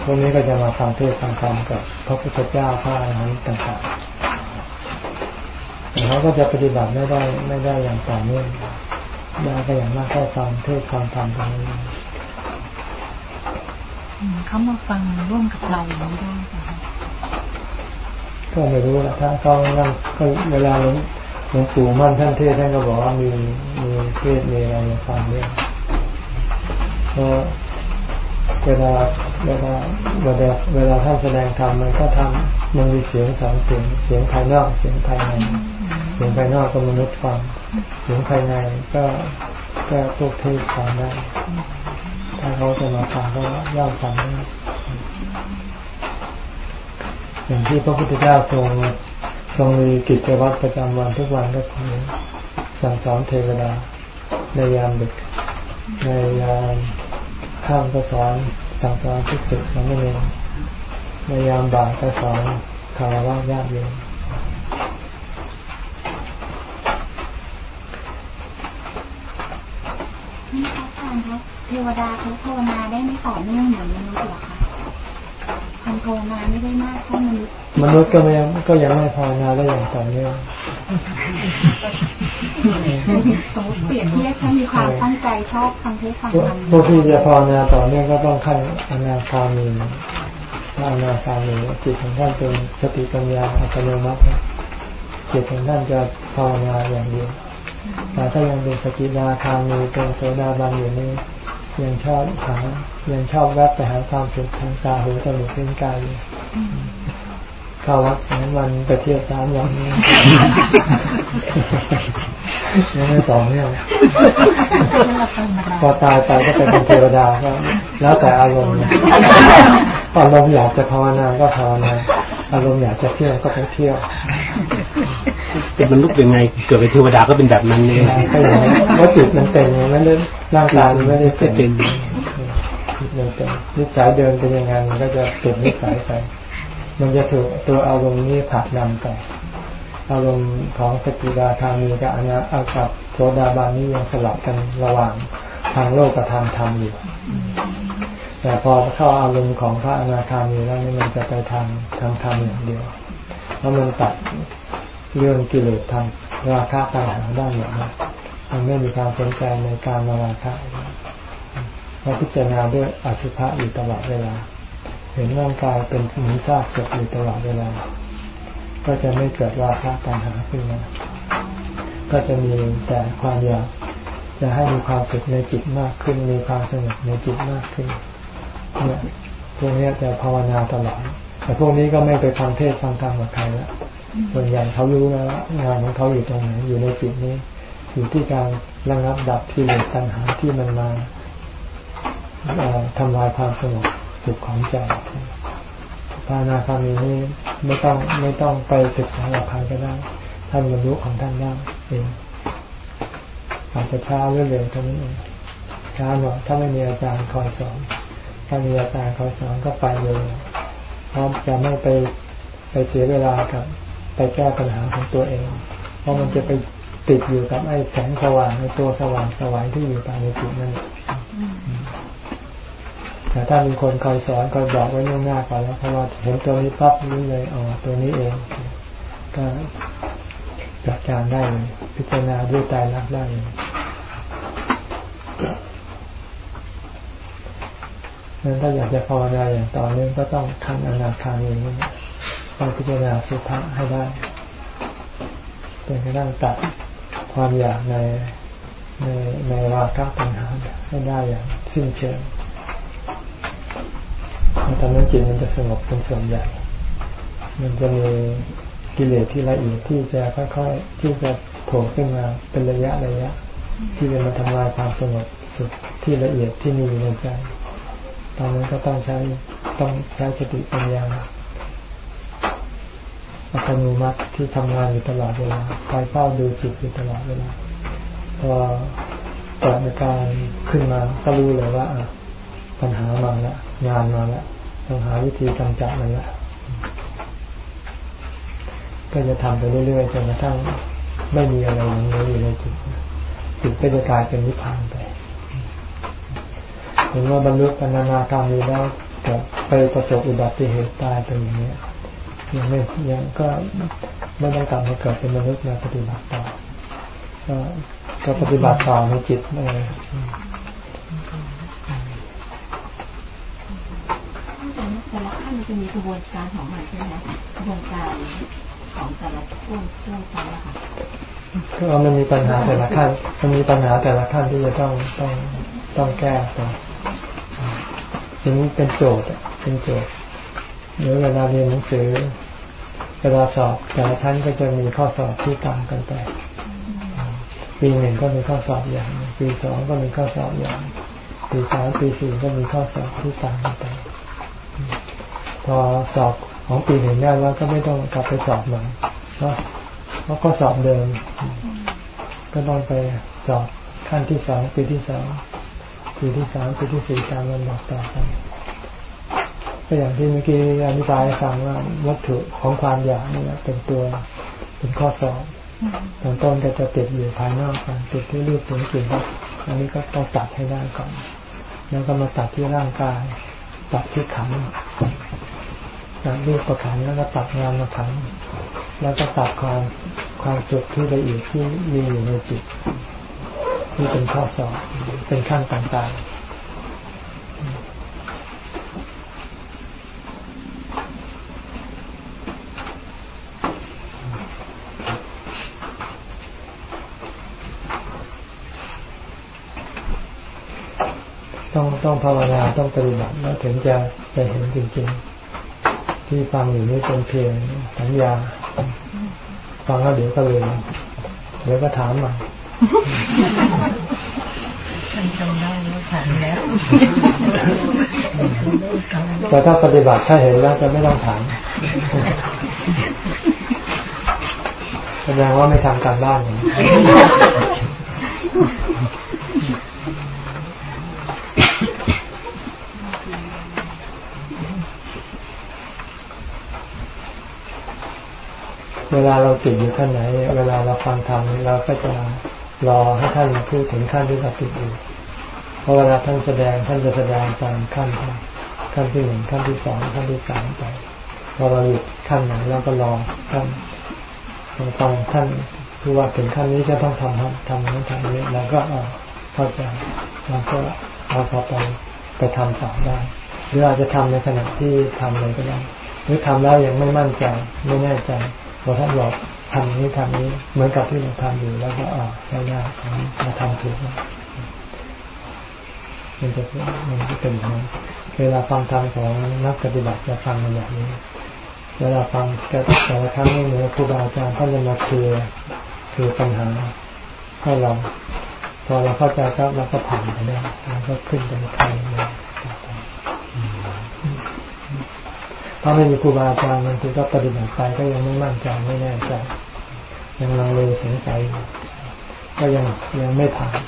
พวกนี้ก็จะมาฟังเทศฟังธรรมกับพระพุทธเจ้าพระอรหันต์ต่างๆแต่เขาก็จะปฏิบัติไม่ได้ไม่ได้อย่างต่อเนื่อง ได้ก็อย่างมากแค่ฟังเทศฟังธรรมตรงนี้เขามาฟังร่วมกับเราอย่างนี้ได้ไหมก็ไม่รู้ละถ้าเขานั่งก็เวลาหลวงหลวงปู่มั่นท่านเทศท่านก็บอกว่ามีมีเทศมีอะไรมาฟังด้วยเพราะเวลาเวลาเวลาเวลาท่านแสดงธรรมมันก็ทำมันมีเสียงสองเสียงเสียงภายนอกเสียงภายในเสียงภายนอกก็มนุษย์ฟัง เสียงภายในก็ก็พวกเทศฟังได้ถ้าเขาจะมาฟังก็ย่อมฟังได้อย่างที่พระพุทธเจ้าทรงทรงมีกิจวัตรประจำวันทุกวันก็คือสั่งสอนเทวดาในยามดึกในยามข้ามก็สอนสั่งสอนทุกสิ่งสามเณรในยามบ่ายก็สอนคารวะญาติโยมนี่พระอาจารย์ครับเทว ดาเขาภาวนาได้ไม่ต่อเนื่องเหมือนมนุษย์หรอคะทำภาวนาไม่ได้มากเท่ามนุษย์มนุษย์ก็ไม่ก็ยังไม่ภาวนาได้อย่างต่อเนื่องสมมติเปลี่ยนเทียบถ้ามีความตั้งใจชอบฟังเทศฟังธรรมพวกที่จะภาวนาต่อเนื่องก็ต้องขั้นอนาคามีอนาคามีจิตของท่านเป็นสติปัญญาอัตโนมัติจิตของท่านจะภาวนาอย่างเดียวแต่ถ้ายังเป็นสกินาคามีเป็นโสดาบันอยู่นี่ ยังชอบหายังชอบแวบไปหาความสุขทางตาหูจมูกเล่นกายอยู่เข้าวัดสามวันไปเที่ยวสามวันยังไม่ต่อเนื่องพอตายไปก็ไปเป็นเทวดาก็แล้วแต่อารมณ์อารมณ์อยากจะภาวนาก็ภาวนาอารมณ์อยากจะเที่ยวก็ไปเที่ยวเป็นมนุษย์ยังไงเกิดเป็นเทวดาก็เป็นแบบนั้นเลยก็อย่างนี้ว่าจิตมันเป็นอย่างนั้น ร่างกายมันไม่ได้เป็นจิตมันเป็นนิสัยเดินเป็นยังไงมันก็จะเปลี่ยนนิสัยไป มันจะถูกตัวอารมณ์นี้ผลักนำไปอารมณ์ของสกิดาทามีกับอนาอากับโสดาบานี้ยังสลับกันระหว่างทางโลกกับทางธรรมอยู่ แต่พอเข้าอารมณ์ของพระอนาคามีแล้วนี่มันจะไปทางทางธรรมอย่างเดียวเพราะมันตัดเรื่องกิเลสทางราคะตาหาได้หมดนะ มันไม่มีความสนใจในการมาราคะเราพิจารณาด้วยอสุภะอยู่ตลอดเวลา เห็นร่างกายเป็นเหมือนซากศพอยู่ตลอดเวลา ก็จะไม่เกิดราคะตัณหาขึ้นมาก็จะมีแต่ความอยากจะให้มีความสุขในจิตมากขึ้น มีความสงบในจิตมากขึ้นเนี่ยพวกนี้จะภาวนาตลอด แต่พวกนี้ก็ไม่ไปฟังเทศฟังธรรมกับใครแล้วส่วนใหญ่เขารู้แล้วงานของเขาอยู่ตรงไหนอยู่ในจิตนี้ อยู่ที่การระงับดับที่เหลือตัณหาที่มันมาทำลายความสงบสุขของใจภาวนาคามีนี้ไม่ต้องไม่ต้องไปศึกษากับใครก็ได้ ท่านบรรลุของท่านได้เองอาจจะช้าเรื่อยๆเท่านี้เองช้าหน่อยถ้าไม่มีอาจารย์คอยสอนถ้ามีอาจารย์คอยสอนก็ไปเลยเพราะจะไม่ไปไปเสียเวลากับไปแก้ปัญหาของตัวเอง เพราะมันจะไป ติดอยู่กับไอ้แสงสว่างในตัวสว่างสวายที่อยู่ภายในจิตนั่นแต่ถ้ามีคนคอยสอนคอยบอกไว้ล่วงหน้าก่อนแล้วพอเราเห็นตัวนี้ปั๊บรู้เลยอ๋อตัวนี้เอง ก็จัดการได้เลยพิจารณาด้วยใจรักได้เลยนั้นถ้าอยากจะภาวนาอย่างต่อเนื่องก็ต้องขั้นอนาคามีนี่ต้องพิจารณาสุภาให้ได้จนกระทั่งตัด ความอยากในในในราคะปัญหาให้ได้อย่างสิ้นเชิงตอนนั้นจิตมันจะสงบเป็นส่วนใหญ่ มันจะมีกิเลสที่ละเอียดที่จะค่อยๆที่จะโผล่ขึ้นมาเป็นระยะระยะ ที่จะมาทำลายความสงบสุดที่ละเอียดที่มีอยู่ในใจ ตอนนั้นก็ต้องใช้ต้องใช้สติปัญญา อัตโนมัติที่ทำงานอยู่ตลอดเวลาคอยเฝ้าดูจิตอยู่ตลอดเวลาพอเกิดอาการขึ้นมาก็รู้เลยว่าปัญหามาแล้วงานมาแล้วต้องหาวิธีกำจัดมันละก็จะทำไปเรื่อยๆจนกระทั่งไม่มีอะไรอย่างนี้อยู่ในจิตจิตก็จะกลายเป็นนิพพานไปเห็นว่าบรรลุปณนาการมีแล้วแต่ไปประสบอุบัติเหตุตายเป็นอย่างนี้ ยังไม่ยังก็ไม่ต้องกลับมาเกิดเป็นมนุษย์มาปฏิบัติต่อก็ก็ปฏิบัติต่อในจิตเลยแต่ละขั้นมันจะมีกระบวนการของมันใช่ไหมกระบวนการของแต่ละช่วงช่วงชั้นนะคะก็มันมีปัญหาแต่ละขั้น มันมีปัญหาแต่ละขั้นที่จะต้องต้องต้องแก้ไปทีนี้เป็นโจทย์เป็นโจทย์ เดี๋ยวเวลาเรียนหนังสือ เวลาสอบแต่ละชั้นก็จะมีข้อสอบที่ต่างกันไปปีหนึ่งก็มีข้อสอบอย่าง ปีสองก็มีข้อสอบอย่าง ปีสามปีสี่ก็มีข้อสอบที่ต่างกันไปพอสอบของปีหนึ่งได้แล้วก็ไม่ต้องกลับไปสอบใหม่เพราะเพราะก็สอบเดิม ก็ต้องไปสอบขั้นที่สองปีที่สองปีที่สามปีที่สี่ตามลำดับต่อไป ก็อย่างที่เมื่อกี้อธิบายให้ฟังว่าวัตถุของความอยากนี่แหละเป็นตัวเป็นข้อสอบตอนต้นก็จะติดอยู่ภายนอกกันติดที่รูปเสียงกลิ่นรสอันนี้ก็ต้องตัดให้ได้ก่อน แล้วก็มาตัดที่ร่างกาย ตัดที่ขันตัดรูปประขันแล้วก็ตัดงานมาขันแล้วก็ตัดความความสุขที่ละเอียดที่มีอยู่ในจิตที่เป็นข้อสอบเป็นขั้นต่างๆ ต้องต้องภาวนาต้องปฏิบัติแล้วถึงจะจะเห็นจริง ๆ ที่ฟังอยู่นี่เป็นเพียงสัญญา ฟังแล้วเดี๋ยวก็เลยเดี๋ยวก็ถามมาท่านจำได้แล้วถามแล้วแต่ถ้าปฏิบัติถ้าเห็นแล้วจะไม่ต้องถามแสดงว่าไม่ทำการบ้าน เวลาเราติดอยู่ขั้นไหน เวลาเราฟังธรรมเราก็จะรอให้ท่านพูดถึงขั้นที่เราติดอยู่เพราะเวลาท่านแสดงท่านจะแสดงตามขั้นขั้นที่หนึ่งขั้นที่สองขั้นที่สามไปพอเราหยุดขั้นไหนเราก็รอท่านฟังท่านคือว่าถึงขั้นนี้จะต้องทำทำทำนั้นทำนี้เราก็เข้าใจเราก็เอาพอไปไปทำต่อได้หรืออาจจะทำในขณะที่ทำเลยก็ได้หรือทำแล้วยังไม่มั่นใจไม่แน่ใจ พอท่านบอกทำนี้ทำนี้เหมือนกับที่เราทำอยู่แล้วก็ออกใช้ได้มาทำถูกมันจะมันจะเป็นอย่างนั้นเวลาฟังธรรมของนักปฏิบัติจะฟังมันแบบนี้ เวลาฟังแต่ละครั้งนี่เหมือนครูบาอาจารย์ท่านจะมาเคลียร์คือปัญหาให้เราพอเราเข้าใจครับเราก็ผ่านไปได้เราก็ขึ้นไปในทางนี้ ถ้าไม่มีครูบาอาจารย์บางทีก็ปฏิบัติไปก็ยังไม่มั่นใจไม่แน่ใจยังลังเลสงสัยก็ยังยังไม่ผ่าน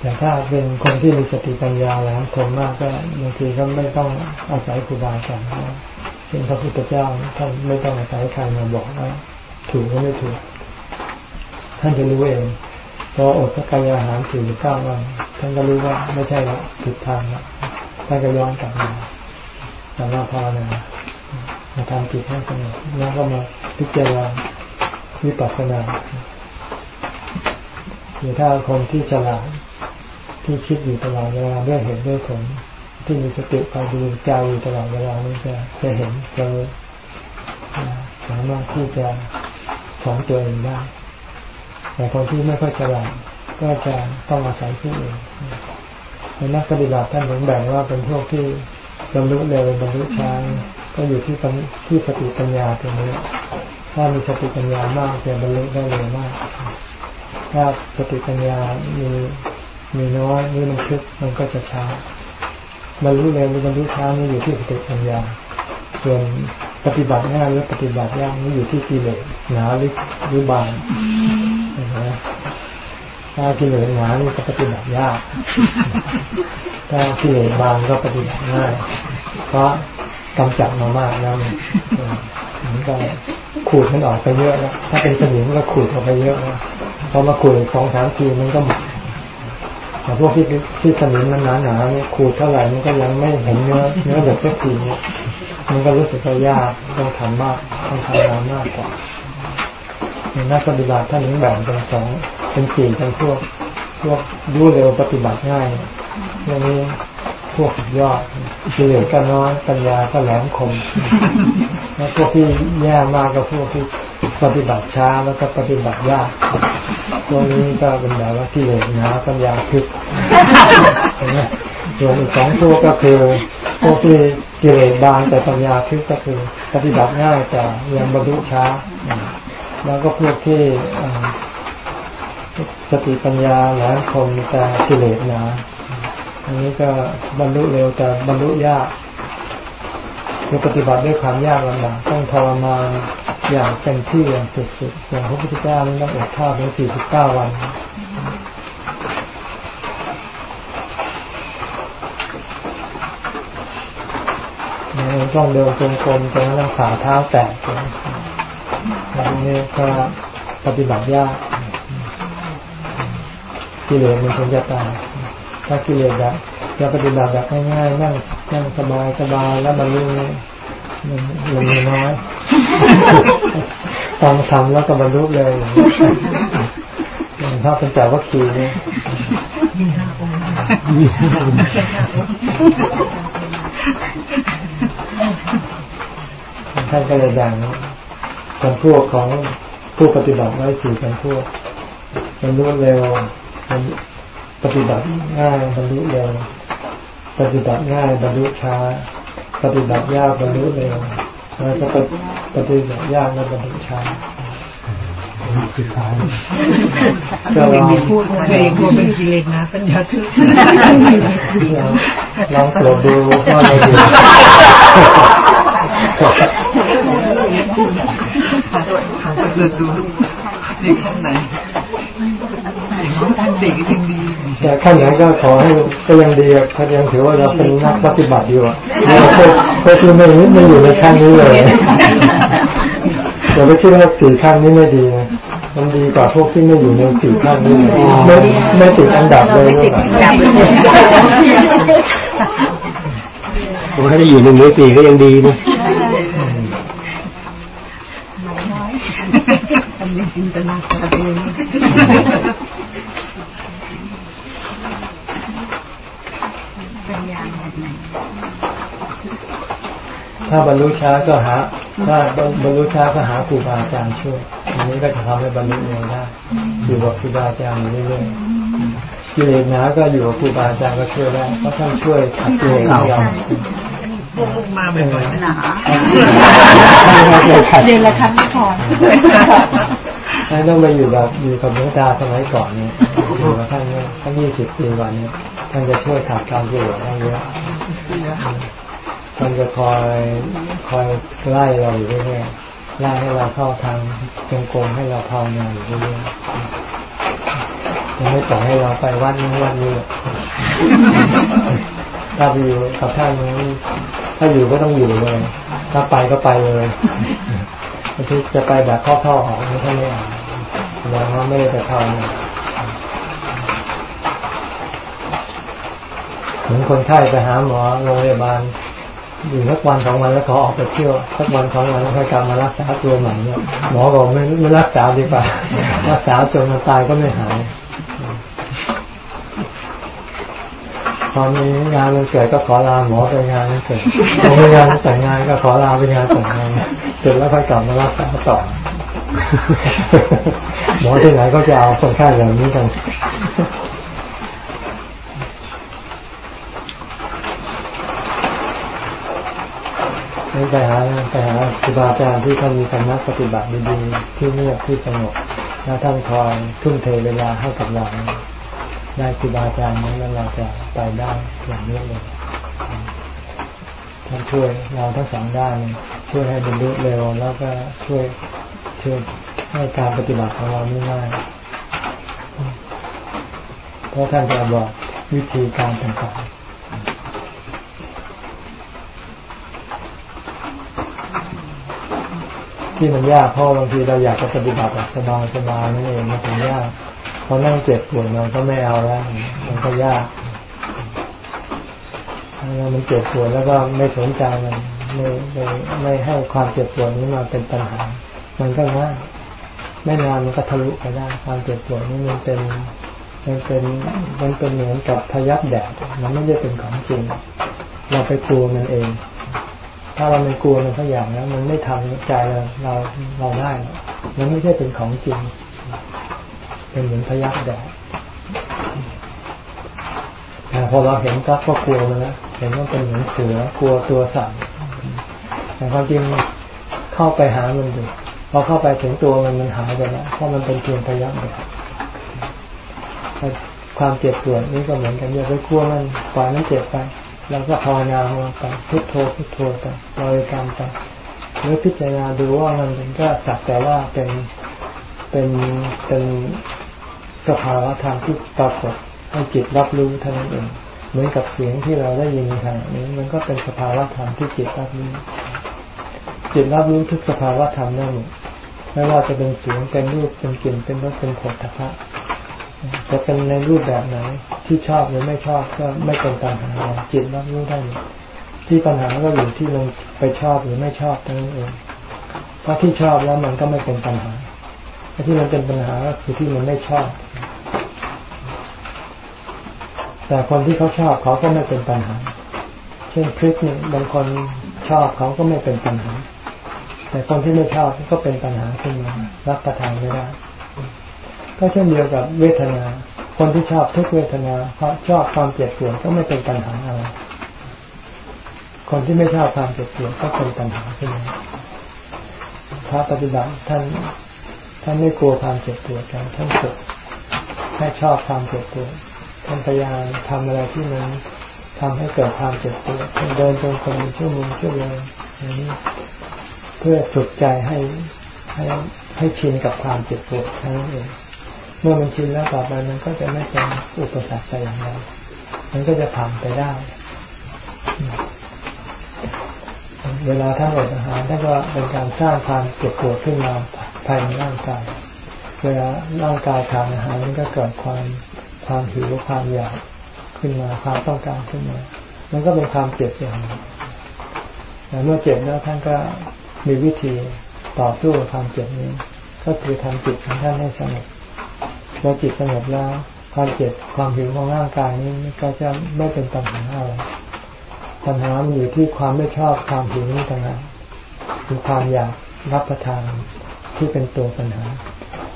แต่ถ้าเป็นคนที่มีสติปัญญาแหลมคมมากก็บางทีก็ไม่ต้องอาศัยครูบาอาจารย์เช่นพระพุทธเจ้าท่านไม่ต้องอาศัยใครมาบอกว่าถูกหรือไม่ถูก ท่านจะรู้เองพออดพระกายอาหารสี่หรือเก้าวันท่านก็รู้ว่าไม่ใช่ละผิดทางละ ท่านก็ย้อนกลับมาแต่ว่าพอนะมาทำจิตให้สงบแล้วก็มาพิจารณาวิปัสสนาหรือถ้าคนที่ฉลาดที่คิดอยู่ตลอดเวลาด้วยเหตุด้วยผลที่มีสติคอยดูใจอยู่ตลอดเวลานี่จะจะเห็นจะสามารถที่จะสอนตัวเองได้แต่คนที่ไม่ค่อยฉลาดก็จะต้องอาศัยผู้อื่น ในนักปฏิบัติท่านถึงแบ่งว่าเป็นพวกที่บรรลุเร็วบรรลุช้าก็อยู่ที่ที่สติปัญญาตรงนี้ถ้ามีสติปัญญามากจะบรรลุได้เร็วมาก ถ้าสติปัญญามีมีน้อยนี่มันคึกมันก็จะช้าบรรลุเร็วหรือบรรลุช้านี่อยู่ที่สติปัญญา ส่วนปฏิบัติง่ายหรือปฏิบัติยากนี่อยู่ที่กิเลสหนาหรือหรือบางนะ ถ้ากิเลสหนานี่ก็ปฏิบัติยาก ถ้ากิเลสบางก็ปฏิบัติง่าย เพราะกำจัดมามากแล้วมันก็ขูดมันออกไปเยอะแล้วถ้าเป็นสนิมก็ขูดออกไปเยอะแล้วพอมาขูดสองสามทีมันก็หมดแต่พวกที่ที่สนิมมันหนาหนาเนี่ยขูดเท่าไหร่มันก็ยังไม่เห็นเนื้อเนื้อเด็กสักทีเนี่ยมันก็รู้สึกว่ายากต้องทำมากต้องทำงานมากกว่าในนักปฏิบัติท่านถึงแบ่งเป็นสอง เป็นสี่เป็นพวก พวกรู้เร็วปฏิบัติง่ายอย่างนี้พวกสุดยอดเฉลียก็น้อยปัญญาก็แหลมคม แล้วพวกที่แย่มากก็พวกที่ปฏิบัติช้าแล้วก็ปฏิบัติยากพวนี้ก็เป็นแบบว่าที่เหลือนะปัญญาคึกส่วนอีกสองพวกก็คือพวกที่กิเลสบางแต่ปัญญาทึกก็คือปฏิบัติง่ายแต่ยังบรรลุช้า แล้วก็พวกที่ สติปัญญาแหลมคมแต่กิเลสหนาอันนี้ก็บรรลุเร็วแต่บรรลุยากคือปฏิบัติด้วยความยากลำบากต้องทรมานอย่างเต็มที่อย่างสุดๆอย่างพระพุทธเจ้านี่ต้องอดข้าวถึงสี่สิบเก้าวันต้องเดินจงกรมจนกระทั่งขาเท้าแตกอันนี้ก็ปฏิบัติยาก กิเลสมันคงจะตายถ้ากิเลสแบบจะปฏิบัติแบบง่ายๆนั่งนั่งสบายสบายแล้วบรรลุมันมันน้อยต้องทำแล้วก็บรรลุเลยอย่างถ้าเป็นจาวัคคีเนี่ยท่านก็เลยแบ่งจำพวกของผู้ปฏิบัติไว้สี่จำพวกบรรลุเร็ว ปฏิบัติง่ายบรรลุเร็วปฏิบัติง่ายบรรลุช้า ปฏิบัติยากบรรลุเร็วแล้วก็ปฏิบัติยากแล้วบรรลุช้าสุดท้ายก็ลองพูดตัวเองว่าเป็นกิเลสนะปัญญาคือลองตรวจดูว่าอะไรดีตรวจดูนี่ข้างไหน เด็กยังดีแต่ขั้นไหนก็ขอให้ก็ยังดีถ้ายังถือว่าเราเป็นนักปฏิบัติอยู่อะเพราะคือไม่ไม่อยู่ในขั้นนี้เลยอย่าไปคิดว่าสี่ขั้นนี้ไม่ดีนะมันดีกว่าพวกที่ไม่อยู่ในสี่ขั้นนี้ไม่ไม่ติดอันดับเลยผมถ้าได้อยู่หนึ่งในสี่ก็ยังดีนะจินตนาการเอง ถ้าบรรลุช้าก็หา ถ้าบรรลุช้าก็หาครูบาอาจารย์ช่วยอันนี้ก็จะทำให้บรรลุเร็วได้อยู่กับครูบาอาจารย์เรื่อยๆกิเลสหนาก็อยู่กับครูบาอาจารย์ก็ช่วยได้เพราะท่านช่วยขัดกิเลสให้เราพวกลูกมาบ่อยๆนะหนาขัดเดือนละครั้งไม่พอท่านต้องไปอยู่แบบอยู่กับหลวงตาสมัยก่อนเนี่ยอยู่กับท่านเนี่ยท่านยี่สิบปีวันเนี่ยท่านจะช่วยขัดการกิเลสได้เยอะ ท่านจะคอยคอยไล่เราอยู่เรื่อยๆไล่ให้เราเข้าทางจงกรมให้เราภาวนาอยู่เรื่อยๆยังไม่ปล่อยให้เราไปวัดนี้วัดนี้ถ้าไปอยู่กับท่านนี้ถ้าอยู่ก็ต้องอยู่เลย ถ้าไปก็ไปเลยบางทีจะไปแบบเข้าๆออกไม่ใช่ไม่เอาแสดงว่าไม่ได้ไปเข้าเนี่ยเหมือนคนไข้ไปหาหมอโรงพยาบาล อยู่สักวันสองวันแล้วขอออกไปเที่ยวสักวันสองวันแล้วค่อยกลับมารักษาตัวใหม่เนี่ยหมอบอกไม่ไม่รักษาดีกว่ารักษาจนมันตายก็ไม่หายตอนนี้งานมันเกิดก็ขอลาหมอไปงานมันเกิดพอมีงานแต่งงานก็ขอลาไปงานแต่งงานเสร็จแล้วค่อยกลับมารักษาต่อหมอที่ไหนก็จะเอาคนไข้แบบนี้กัน ไปหาไปหาครูบาอาจารย์ที่ท่านมีสำนักปฏิบัติดีๆที่เงียบที่สงบแล้วท่านคอยทุ่มเทเวลาให้กับเราได้ครูบาอาจารย์นี้แล้วเราจะไปได้อย่างนี้เลยท่านช่วยเราทั้งสองด้านช่วยให้บรรลุเร็วแล้วก็ช่วยช่วยให้การปฏิบัติของเราไม่ง่ายเพราะท่านจะบอกวิธีการต่างๆ ที่มันยากเพราะบางทีเราอยากจะปฏิบัติแบบสบายนั่นเองมันถึงยากพอนั่งเจ็บปวดมันก็ไม่เอาแล้วมันก็ยากแล้วมันเจ็บปวดแล้วก็ไม่สนใจมันไม่ไม่ไม่ให้ความเจ็บปวดนี้มาเป็นปัญหา มันก็ง่ายไม่นานมันก็ทะลุไปได้ความเจ็บปวดนี้มันเป็นมันเป็นมันเป็นเหมือนกับพยับแดดมันไม่ได้เป็นของจริง เราไปกลัวมันเอง ถ้าเราไม่กลัวมันสักอย่างแล้วมันไม่ทำใจเราเราเราได้มันไม่ใช่เป็นของจริง เป็นเหมือนพยับแดดแต่พอเราเห็นก็ก็กลัวมันแล้วเห็นว่าเป็นเหมือนเสือกลัวตัวสั่นแต่ความจริงเข้าไปหามันดูพอเข้าไปถึงตัวมันมันหายไปแล้วเพราะมันเป็นเพียงพยับแดดความเจ็บปวดนี่ก็เหมือนกันอย่าไปกลัวมันปล่อยมันเจ็บไป เราก็ภาวนาไปพุทโธพุทโธไปบริกรรมไปหรือพิจารณาดูว่ามันเป็นก็สักแต่ว่าเป็นเป็นเป็นสภาวะธรรมที่ปรากฏให้จิตรับรู้เท่านั้นเองเหมือนกับเสียงที่เราได้ยินในขณะนี้มันก็เป็นสภาวะธรรมที่จิตรับรู้จิตรับรู้ทุกสภาวะธรรมนั่นไม่ว่าจะเป็นเสียงเป็นรูปเป็นกลิ่นเป็นรสเป็นผลทพะ จะเป็นในรูปแบบไหนที่ชอบหรือไม่ชอบก็ไม่เป็นปัญหาจิตรับรู้ได้ที่ปัญหาก็อยู่ที่มันไปชอบหรือไม่ชอบเท่านั้นเองเพราะที่ชอบแล้วมันก็ไม่เป็นปัญหาที่มันเป็นปัญหาก็คือที่มันไม่ชอบ แต่คนที่เขาชอบเขาก็ไม่เป็นปัญหา เช่นพริกเนี่ยบางคนชอบเขาก็ไม่เป็นปัญหา แต่คนที่ไม่ชอบก็เป็นปัญหาขึ้นมารับประทานไม่ได้ ก็เช่นเดียวกับเวทนา คนที่ชอบทุกเวทนาเพราะชอบความเจ็บปวดก็ไม่เป็นปัญหาอะไร คนที่ไม่ชอบความเจ็บปวดก็เป็นปัญหาขึ้นมาพระปฏิบัติท่านท่านไม่กลัวความเจ็บปวดกันท่านฝึกให้ชอบความเจ็บปวดท่านพยายามทำอะไรที่มันทำให้เกิดความเจ็บปวดเดินจงกรมชั่วโมงชั่วโมงอย่างนี้เพื่อฝึกใจให้ให้ให้ชินกับความเจ็บปวดทั้นั้นเอง เมื่อมันชินแล้วต่อไปมันก็จะไม่เป็นอุปสรรคแต่อย่างใดมันก็จะผ่านไปได้ เวลาท่านอดอาหารท่านก็เป็นการสร้างความเจ็บปวดขึ้นมาภายในร่างกาย เวลาร่างกายขาดอาหารมันก็เกิดความความหิวความอยากขึ้นมาความต้องการขึ้นมา มันก็เป็นความเจ็บอย่างหนึ่งแต่เมื่อเจ็บแล้วท่านก็มีวิธีต่อสู้กับความเจ็บนี้ ก็คือทำจิตของท่านให้สงบ พอจิตสงบแล้ว ความเจ็บความหิวของร่างกายนี้ก็จะไม่เป็นปัญหาอะไรปัญหามันอยู่ที่ความไม่ชอบความหิวนี่ต่างหากคือความอยากรับประทานที่เป็นตัวปัญหา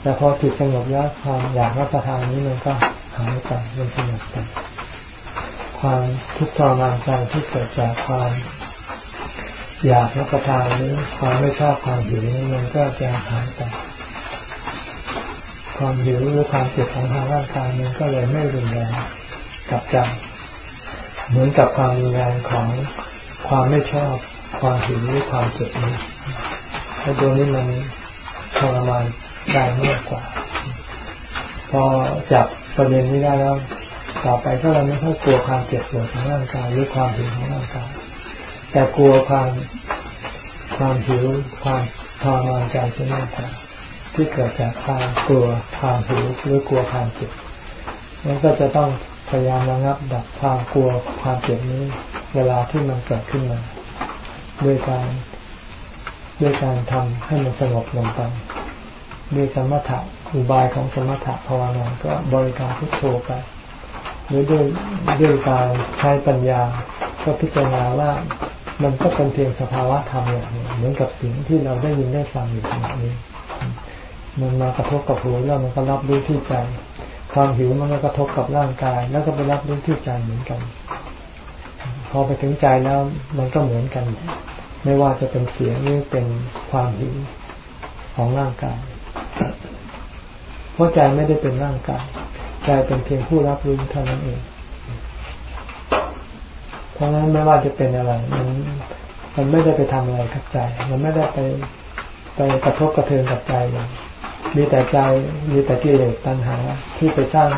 แต่พอจิตสงบแล้วความอยากรับประทานนี้มันก็หายไปมันสงบไปความทุกข์ทรมานใจที่เกิดจากความอยากรับประทานหรือความไม่ชอบความหิวนี้มันก็จะหายไป ความหิวหรือความเจ็บของทางร่างกายมันก็เลยไม่รุนแรงกับใจเหมือนกับความรุนแรงของความไม่ชอบความหิวหรือความเจ็บนี้แล้ตัวนี้มันทรมานได้มากกว่า พอจับประเด็นนี้ได้แล้วต่อไปก็เราไม่ค่อยกลัวความเจ็บปวดของร่างกายหรือความหิวของร่างกายแต่กลัวความความหิวความทรมานใจที่มากกว่า ที่เกิดจากความกลัวความหิวหรือกลัวความเจ็บนั้นก็จะต้องพยายามระงับดับความกลัวความเจ็บนี้ เวลาที่มันเกิดขึ้นมาด้วยการด้วยการทำให้มันสงบลงไปด้วยสมถะอุบายของสมถะภาวนาก็บริการพุทโธไปหรือด้วยด้วยการใช้ปัญญาก็พิจารณาว่ามันก็เป็นเพียงสภาวะธรรมอย่างนี้เหมือนกับสิ่งที่เราได้ยินได้ฟังอยู่ขณะนี้ มันมากระทบกับหูแล้วมันก็รับรู้ที่ใจ ความหิวมันก็กระทบกับร่างกาย แล้วก็ไปรับรู้ที่ใจเหมือนกัน พอไปถึงใจแล้วมันก็เหมือนกัน ไม่ว่าจะเป็นเสียงหรือเป็นความหิวของร่างกายเพราะใจไม่ได้เป็นร่างกายใจเป็นเพียงผู้รับรู้เท่านั้นเอง เพราะฉะนั้นไม่ว่าจะเป็นอะไร มันมันไม่ได้ไปทำอะไรกับใจ มันไม่ได้ไปไปกระทบกระเทือนกับใจเลย มีแต่ใจมีแต่กิเลสตัณหาที่ไปสร้าง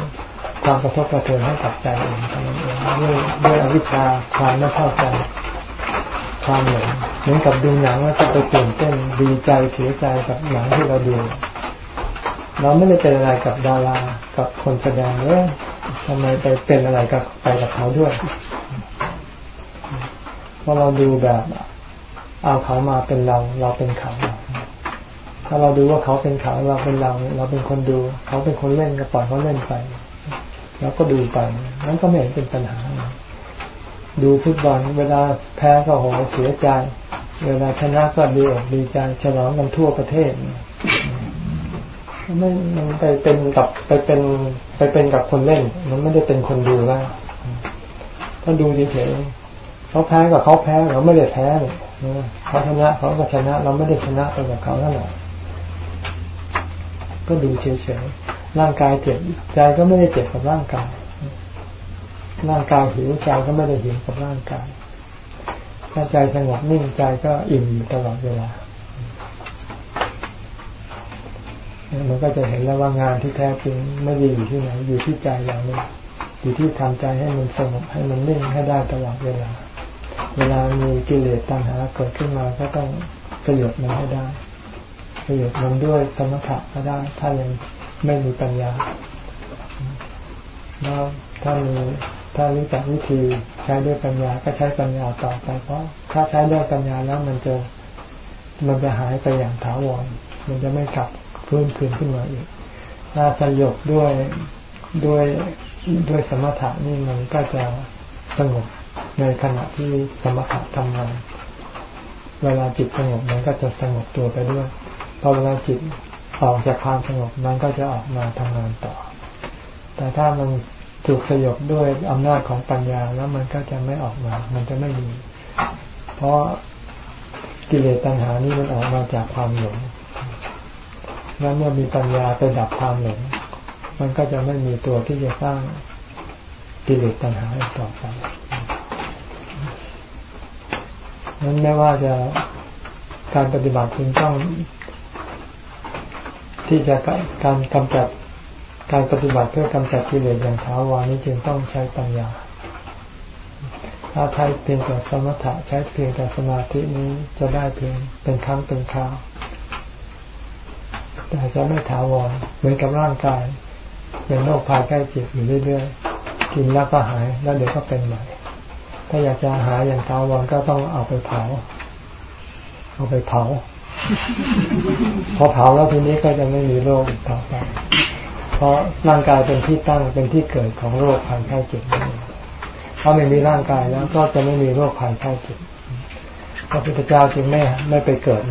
ความกระทบกระเทือนให้กับใจเองเท่านั้นเองด้วยด้วยอวิชชาความไม่เข้าใจความหลงเหมือนกับดูหนังว่าจะไปตื่นเต้นดีใจเสียใจกับหนังที่เราดู เราไม่ได้เป็นอะไรกับดารากับคนแสดงเลยทำไมไปเป็นอะไรกับไปกับเขาด้วยเพราะเราดูแบบ เอาเขามาเป็นเราเราเป็นเขา ถ้าเราดูว่าเขาเป็นเขาเราเป็นเราเราเป็นคนดู เขาเป็นคนเล่นก็ปล่อยเขาเล่นไปแล้วก็ดูไปนั้นก็ไม่เห็นเป็นปัญหา ดูฟุตบอลเวลาแพ้ก็โหเสียใจ เวลาชนะก็ดีอกดีใจฉลองกันทั่วประเทศไม่มันไปเป็นกับไปเป็นไปเป็นกับคนเล่น มันไม่ได้เป็นคนดูแล้วถ้าดูเฉยเขาแพ้กับเขาแพ้เราไม่ได้แพ้เลยเขาชนะเขาก็ชนะ เราไม่ได้ชนะไปกับเขานั่นแหละ ก็ดูเฉยๆร่างกายเจ็บใจก็ไม่ได้เจ็บกับร่างกาย ร่างกายหิวใจก็ไม่ได้หิวกับร่างกาย ถ้าใจสงบนิ่งใจก็อิ่มอยู่ตลอดเวลามันก็จะเห็นแล้วว่างานที่แท้จริงไม่ได้อยู่ที่ไหนอยู่ที่ใจเราเนี่ยอยู่ที่ทำใจให้มันสงบให้มันนิ่งให้ได้ตลอดเวลา เวลามีกิเลสตัณหาเกิดขึ้นมาก็ต้องสยบมันให้ได้ สยบมันด้วยสมถะก็ได้ ถ้ายังไม่มีปัญญาแล้วถ้ามีถ้ารู้จักวิธีใช้ด้วยปัญญาก็ใช้ปัญญาต่อไป เพราะถ้าใช้ด้วยปัญญาแล้วมันจะมันจะหายไปอย่างถาวร มันจะไม่กลับพิ่มขึ้นขึ้นมาอีก ถ้าสยบด้วยด้วยด้วยสมถะนี่มันก็จะสงบในขณะที่สมถะทำงาน เวลาจิตสงบมันก็จะสงบตัวไปด้วย พอเวลาจิตออกจากความสงบมันก็จะออกมาทำงานต่อ แต่ถ้ามันถูกสยบด้วยอำนาจของปัญญาแล้วมันก็จะไม่ออกมา มันจะไม่มี เพราะกิเลสตัณหานี่มันออกมาจากความหลงแล้วเมื่อมีปัญญาไปดับความหลง มันก็จะไม่มีตัวที่จะสร้างกิเลสตัณหาต่อไปนั้นไม่ว่าจะการปฏิบัติจึงต้อง ที่จะการกำจัดการปฏิบัติเพื่อกำจัดกิเลสอย่างท้าวานี้จึงต้องใช้ปัญญา ถ้าใช้เพียงแต่สมถะใช้เพียงแต่สมาธินี้จะได้เพียงเป็นครั้งเป็นคราว แต่จะไม่ถาวรเหมือนกับร่างกาย เป็นโรคภัยใกล้เจ็บอยู่เรื่อยๆกินแล้วก็หายแล้วเดี๋ยวก็เป็นใหม่ถ้าอยากจะหายอย่างถาวรก็ต้องเอาไปเผา เอาไปเผา พอเผาแล้วทีนี้ก็จะไม่มีโรคต่อไปเพราะร่างกายเป็นที่ตั้งเป็นที่เกิดของโรคภัยไข้เจ็บเองถ้าไม่มีร่างกายแล้วก็จะไม่มีโรคภัยไข้เจ็บพระพุทธเจ้าจึงไม่ไม่ไปเกิด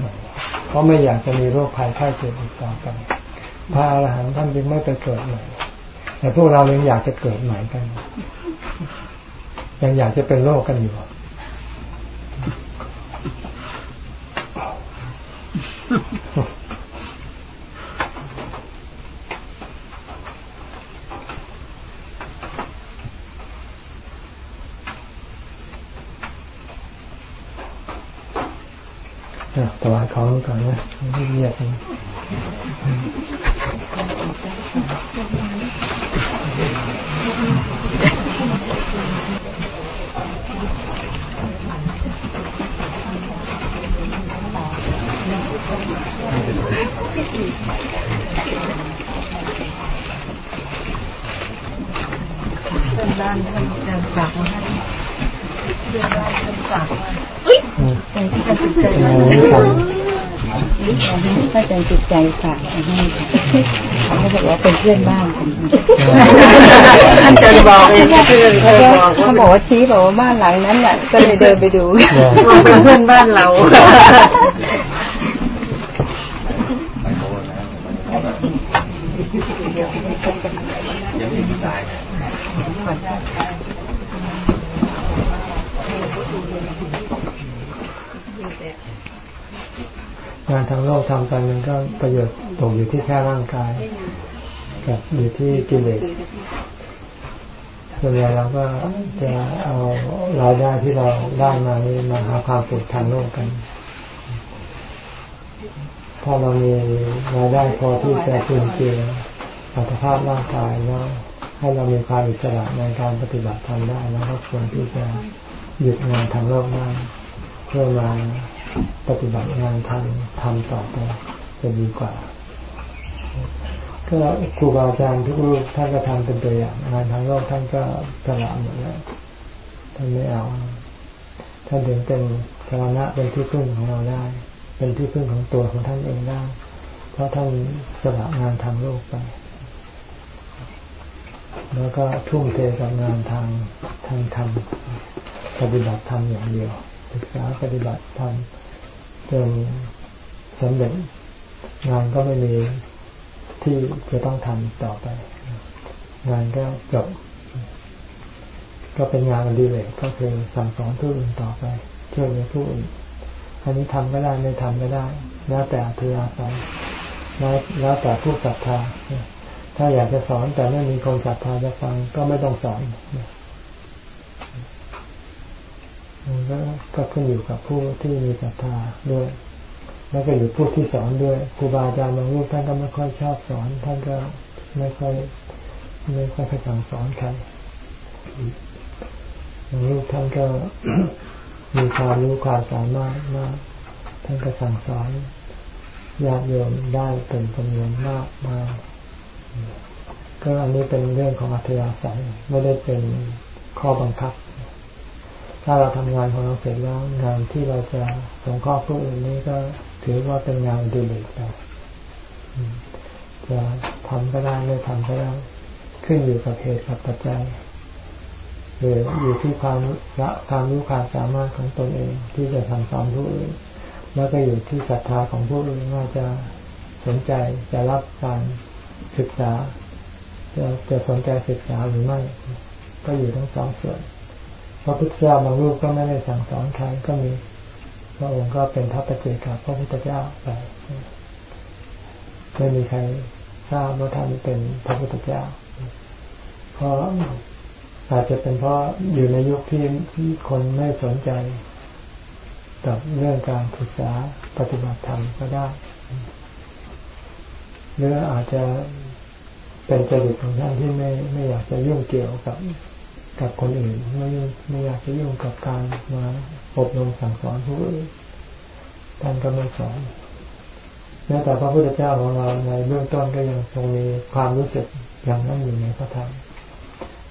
เพราะไม่อยากจะมีโรคภัยไข้เจ็บอีกต่อไปพระอรหันต์ท่านจึงไม่ไปเกิดใหม่แต่พวกเรายังอยากจะเกิดใหม่กัน ยังอยากจะเป็นโลกกันอยู่ถวายของก่อนนะเงียบเป็นด้านท่านอาจารย์ฝากมาให้เป็นด้านท่านฝากมาเป็นที่ท่านจิตใจเราถ้าใจจิตใจฝากให้เขาบอกว่าเป็นเพื่อนบ้านกันท่านจะบอกเองเขาบอกว่าชี้บอกว่าบ้านหลังนั้นน่ะ ก็เลยเดินไปดูเป็นเพื่อนบ้านเรางานทางโลกทำไปมันก็ประโยชน์ตกอยู่ที่แค่ร่างกาย กับอยู่ที่กิเลสส่วนใหญ่เราก็จะเอารายได้ที่เราได้มานี้มาหาความสุขทางโลกกัน พอเรามีรายได้พอที่จะคืนเจืออัตภาพร่างกายแล้วให้เรามีความอิสระในการปฏิบัติธรรมได้แล้วก็ควรที่จะหยุดงานทางโลกได้เพื่อมาปฏิบัติงานทำทำต่อไปจะดีกว่า ก็ครูบาอาจารย์ทุกรูปท่านก็ทำเป็นตัวอย่างงานทางโลกท่านก็สละหมดแล้วท่านไม่เอาท่านถึงเป็นสาระเป็นที่พึ่งของเราได้ เป็นที่พึ่งของตัวของท่านเองได้เพราะท่านสละงานทางโลกไป แล้วก็ทุ่มเทกับงานทางทางธรรมปฏิบัติธรรมอย่างเดียวศึกษาปฏิบัติธรรมจนสำเร็จงานก็ไม่มี ที่จะต้องทำต่อไป งานก็จบ ก็เป็นงานอดิเรกก็คือสั่งสอนผู้อื่นต่อไป ช่วยเหลือผู้อื่นอันนี้ทำก็ได้ไม่ทำก็ได้ แล้วแต่เธออาศัยแล้วแล้วแต่ผู้ศรัทธาถ้าอยากจะสอนแต่ไม่มีคนศรัทธาจะฟังก็ไม่ต้องสอนมันก็ก็ขึ้นอยู่กับผู้ที่มีศรัทธาด้วย แล้วก็อยู่ผู้ที่สอนด้วยครูบาอาจารย์บางรูปท่านก็ไม่ค่อยชอบสอน ท่านก็ไม่ค่อยไม่ค่อยสั่งสอนใครบางรูปท่านก็มีความรู้ความสามารถมากท่านก็สั่งสอนญาติโยมได้เป็นจำนวนมากมากก็อันนี้เป็นเรื่องของอัธยาศัยไม่ได้เป็นข้อบังคับ ถ้าเราทำงานของเราเสร็จแล้วงานที่เราจะสงเคราะห์ผู้อื่นนี้ก็ ถือว่าเป็นงานดีเลยไปจะทำก็ได้ไม่ทำก็ได้ขึ้นอยู่กับเหตุกับปัจจัยหรืออยู่ที่ความละความรู้ความสามารถของตนเอง ที่จะทำสอนผู้อื่นแล้วก็อยู่ที่ศรัทธาของผู้อื่นว่าจะสนใจจะรับการศึกษา จะจะสนใจศึกษาหรือไม่ ก็อยู่ทั้งสองส่วนพระพุทธเจ้าบางรูปก็ไม่ได้สั่งสอนใครก็มี พระองค์ก็เป็นทัพปเจกับพระพุทธเจ้าไปไม่มีใครทราบว่าท่านเป็นพระพุทธเจ้า เพราะอาจจะเป็นเพราะอยู่ในยุคที่ที่คนไม่สนใจกับเรื่องการศึกษาปฏิบัติธรรมก็ได้หรืออาจจะเป็นจริตของท่านที่ไม่ไม่อยากจะยุ่งเกี่ยวกับกับคนอื่นไม่ไม่อยากจะยุ่งกับการมา อบรมสั่งสอนผู้อื่นท่านก็ไม่สอนแม้แต่พระพุทธเจ้าของเราในเบื้องต้นก็ยังทรงมีความรู้สึกอย่างนั้นอยู่ในพระธรรม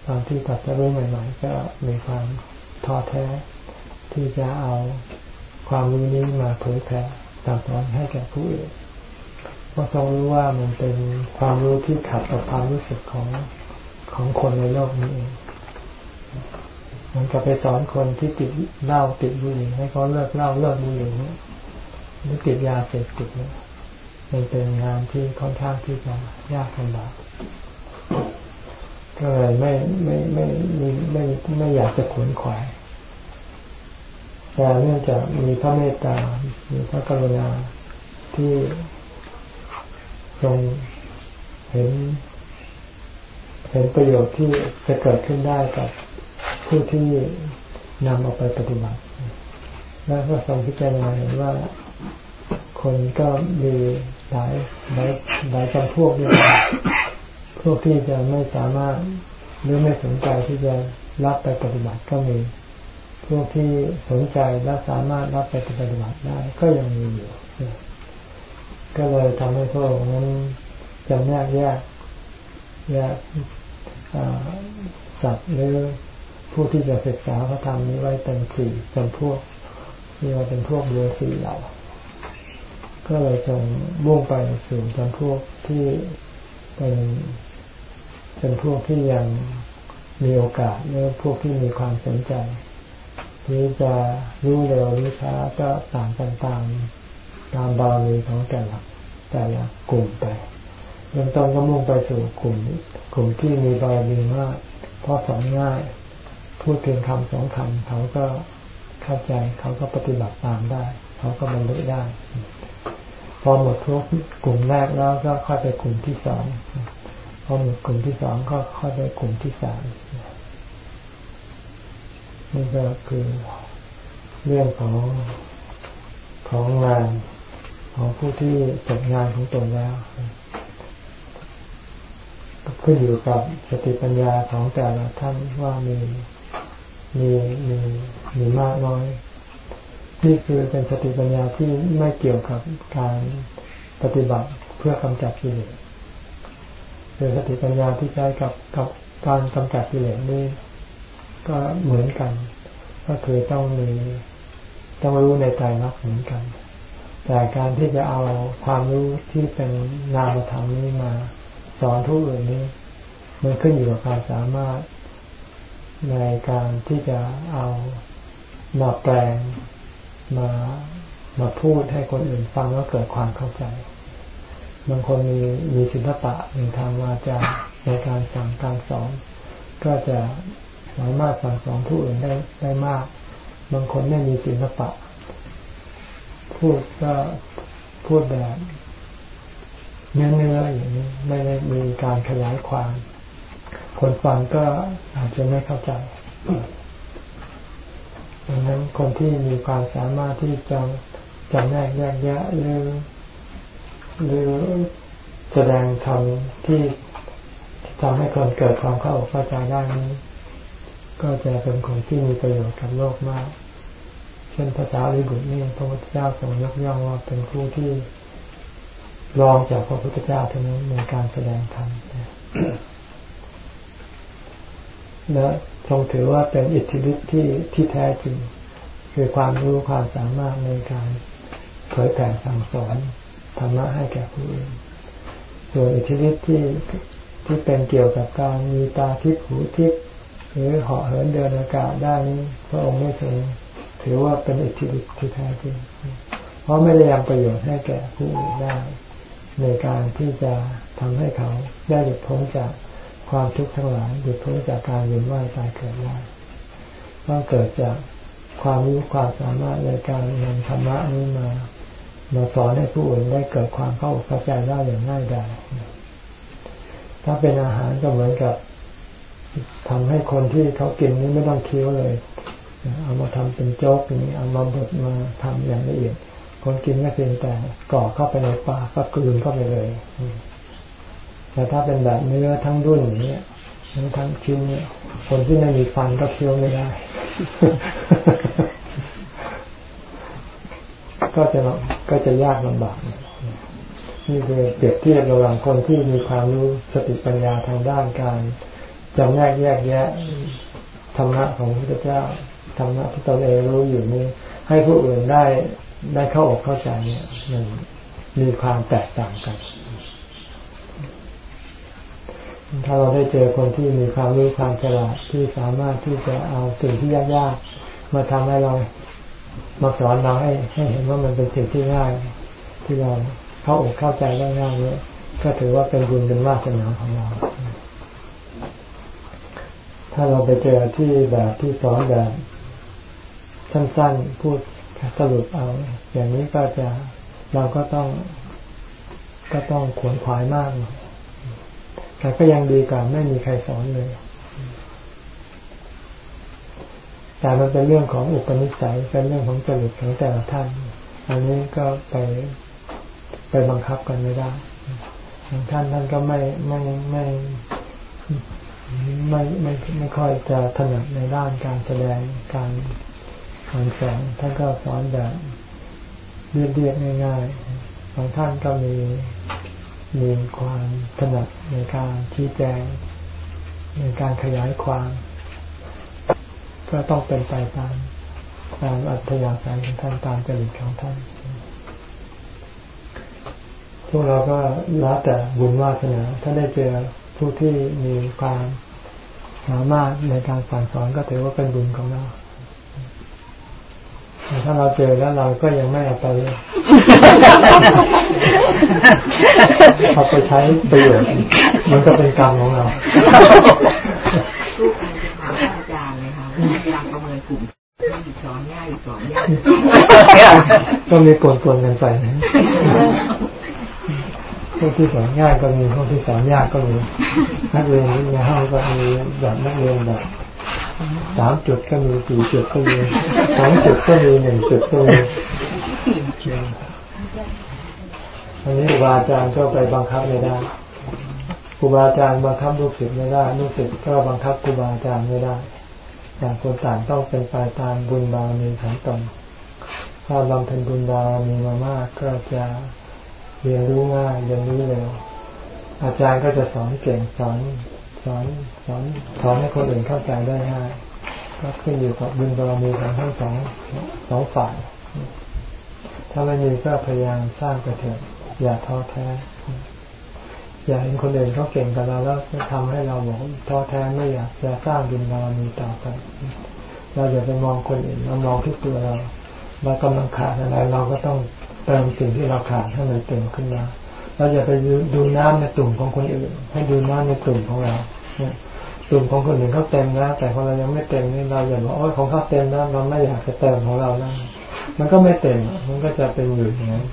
ตอนที่ตัดจะรู้ใหม่ๆก็มีความท้อแท้ ที่จะเอาความรู้นี้มาเผยแผ่สั่งสอนให้แก่ผู้อื่นเพราะทรงรู้ว่ามันเป็นความรู้ที่ขัดกับความรู้สึกของของคนในโลกนี้เอง เหมันก็ไปสอนคนที่ติดเหล้าติดบุหรี่ให้เขาเลิกเหล้าเลิกบุหรี่หรือติดยาเสพติดเนี่ยมันเป็นงานที่ค่อนข้างที่จะยากลำบากก็เลยไม่ไม่ไม่ไม่ไม่ไม่อยากจะขวนขวายแต่เนื่องจากมีพระเมตตา มีพระกรุณาที่ทรงเห็น เห็นประโยชน์ที่จะเกิดขึ้นได้กับ ผู้ที่นำเอาไปปฏิบัติ แล้วก็ทรงพิจารณาเห็นว่าคนก็มีหลายหลายหลายจำพวกด้วยพวกที่จะไม่สามารถหรือไม่สนใจที่จะรับไปปฏิบัติก็มี พวกที่สนใจและสามารถรับไปปฏิบัติได้ก็ยังมีอยู่ ก็เลยทำให้พวกนั้นจำแนกแยกแยกสัตว์หรือ ผู้ที่จะศึกษาพระธรรมนี้ไว้เป็นสี่จำพวกเรียกว่าเป็นพวกเรือสี่เหล่าก็เลยจงบุ่งไปสู่จำพวกที่เป็นเป็นพวกที่ยังมีโอกาสหรือพวกที่มีความสนใจที่จะรู้เร็วรู้ช้าก็ต่างกันตามตามบารมีของแต่ละแต่ละกลุ่มไปเริ่มต้นก็มุ่งไปสู่กลุ่ม กลุ่มที่มีบารมีมากเพราะสอนง่าย พูดเพียงคำสองคำเขาก็เข้าใจ เขาก็ปฏิบัติตามได้ เขาก็บรรลุได้ พอหมดทุกกลุ่มแรกแล้วก็ค่อยไปกลุ่มที่สองพอหมดกลุ่มที่สองก็ค่อยไปกลุ่มที่สามนี่ก็คือเรื่องของของงานของผู้ที่จบงานของตนแล้วขึ้นอยู่กับสติปัญญาของแต่ละท่านว่ามี มีมีมีมากน้อย นี่คือเป็นสติปัญญาที่ไม่เกี่ยวกับการปฏิบัติเพื่อกำจัดกิเลสเป็นสติปัญญาที่ใช้กับกับการกำจัดกิเลสนี่ก็เหมือนกัน ก็คือต้องมีต้องรู้ในใจรักเหมือนกัน แต่การที่จะเอาความรู้ที่เป็นนามธรรมนี้มา สอนทุกอื่นนี้ มันขึ้นอยู่กับความสามารถ ในการที่จะเอามาแปลงมามาพูดให้คนอื่นฟังแล้วเกิดความเข้าใจ บางคนมีมีศิลปะในทางวาจาในการสั่งการสอน ก็จะสามารถสั่งสอนผู้อื่นได้ได้มาก บางคนไม่มีศิลปะ พูดก็พูดแบบเนื้อเนื้ออย่างนี้ไม่ได้มีการขยายความ คนฟังก็อาจจะไม่เข้าใจดังนั้นคนที่มีความสามารถที่จะจำแนกแยกแยะหรือหรือแสดงธรรมที่ทำให้คนเกิดความเข้าอกเข้าใจได้นี้ก็จะเป็นคนที่มีประโยชน์กับโลกมาก เช่นภาษาลิบุตรนี่พระพุทธเจ้าทรงยกย่องว่าเป็นผู้ที่รองจากพระพุทธเจ้าเท่านั้นในการแสดงธรรม และทรงถือว่าเป็นอิทธิฤทธิ์ที่ที่แท้จริง คือความรู้ความสามารถในการเผยแผ่สั่งสอนธรรมะให้แก่ผู้อื่นส่วนอิทธิฤทธิ์ที่ที่เป็นเกี่ยวกับการมีตาทิพย์หูทิพย์หรือเหาะเหินเดินอากาศได้นี้พระองค์ไม่ทรงถือว่าเป็นอิทธิฤทธิ์ที่แท้จริง เพราะไม่ได้ยังประโยชน์ให้แก่ผู้อื่นได้ ในการที่จะทำให้เขาได้หลุดพ้นจาก ความทุกข์ทั้งหลายหยุดพ้นจากการเวียนว่ายตายเกิดได้ต้องเกิดจากความรู้ความสามารถในการนำธรรมะนี้มามาสอนให้ผู้อื่นได้เกิดความเข้าเข้าใจได้อย่างง่ายดายถ้าเป็นอาหารก็เหมือนกับทำให้คนที่เขากินนี้ไม่ต้องเคี้ยวเลย เอามาทำเป็นโจ๊กนี้เอามาบดมาทำอย่างละเอียดคนกินก็เพียงแต่ก่อเข้าไปในปากก็กลืนเข้าไปเลย แต่ถ้าเป็นแบบเนื้อทั้งรุ่นอย่างนี้ทั้งทั้งชิ้นเนี่ยคนที่ไม่มีฟันก็เคี้ยวไม่ได้ ก็จะก็จะยากลำบากนี่คือเปรียบเทียบระหว่างคนที่มีความรู้สติปัญญาทางด้านการจำแนกแยกแยะธรรมะของพระพุทธเจ้าธรรมะที่ตนเองรู้อยู่นี้ ให้ผู้อื่นได้ได้เข้าอกเข้าใจเนี่ยมันมีความแตกต่างกัน ถ้าเราได้เจอคนที่มีความรู้ความฉลาดที่สามารถที่จะเอาสิ่งที่ยากๆมาทำให้เรามาสอนเราให้ให้เห็นว่ามันเป็นสิ่งที่ง่าย ที่เราเข้าอกเข้าใจได้ง่ายเนี่ยก็ถือว่าเป็นบุญเป็นวาสนาของเรา ถ้าเราไปเจอที่แบบที่สอนแบบสั้นๆพูดสรุปเอา อย่างนี้ก็จะเราก็ต้องก็ต้องขวนขวายมาก แต่ก็ยังดีกว่าไม่มีใครสอนเลย แต่มันเป็นเรื่องของอุปนิสัย เป็นเรื่องของจริตของแต่ละท่าน อันนี้ก็ไปไปบังคับกันไม่ได้บางท่านท่านก็ไม่ไม่ไม่ไม่ไม่ไม่ค่อยจะถนัดในด้านการแสดงการการสอนท่านก็สอนแบบเรียบๆง่ายๆบางท่านก็มี มีความถนัดในการชี้แจง ในการขยายความ ก็ต้องเป็นไปตามตามอัธยาศัยของท่านตามจริตของท่านพวกเราก็รับแต่บุญวาสนาถ้าได้เจอผู้ที่มีความสามารถในการสั่งสอนก็ถือว่าเป็นบุญของเรา แต่ถ้าเราเจอแล้วเราก็ยังไม่เอาไปเอาไปใช้ประโยชน์มันก็เป็นกรรมของเราลูกอาจารย์เลยค่ะอยากประเมินกลุ่มสอนง่ายสอนยากก็มีกลๆกันไปนะพวกที่สอนง่ายก็มีพวกที่สอนยากก็มีนักเรียนในห้องก็มีแบบนักเรียนแบบ สามจุดก็มีสี่จุดก็มีสองจุดก็มีหนึ่งจุดก็มีอันนี้ครูบาอาจารย์ก็ไปบังคับไม่ได้ครูบาอาจารย์บังคับลูกศิษย์ไม่ได้ลูกศิษย์ก็บังคับครูบาอาจารย์ไม่ได้ต่างคนต่างต้องเป็นไปตามบุญบารมีของตนถ้าบำเพ็ญบุญบารมีมามากก็จะเรียนรู้ง่ายเรียนรู้เร็วอาจารย์ก็จะสอนเก่งสอนสอนสอนสอนให้คนอื่นเข้าใจได้ง่าย ก็ขึ้นอยู่กับบุญบารมีของทั้งสองสองฝ่าย ถ้าไม่มีก็พยายามสร้างกระเถิดอย่าท้อแท้ อย่าเห็นคนอื่นเขาเก่งกับเราแล้วจะทำให้เราบอกท้อแท้ไม่อยากจะสร้างบุญบารมีต่อไปเราอย่าไปมองคนอื่นเรามองที่ตัวเราเรากำลังขาดอะไรเราก็ต้องเติมสิ่งที่เราขาดให้มันเต็มขึ้นมาเราอย่าไปดูน้ำในตุ่มของคนอื่น ให้ดูน้ำในตุ่มของเราเนี่ย ตุ่มของคนอื่นเขาเต็มแล้ว แต่ของเรายังไม่เต็มนี่เราอย่าบอกโอ้ของเขาเต็มแล้วเราไม่อยากจะเติมของเรานะมันก็ไม่เต็ม มันก็จะเป็นอยู่อย่างนั้น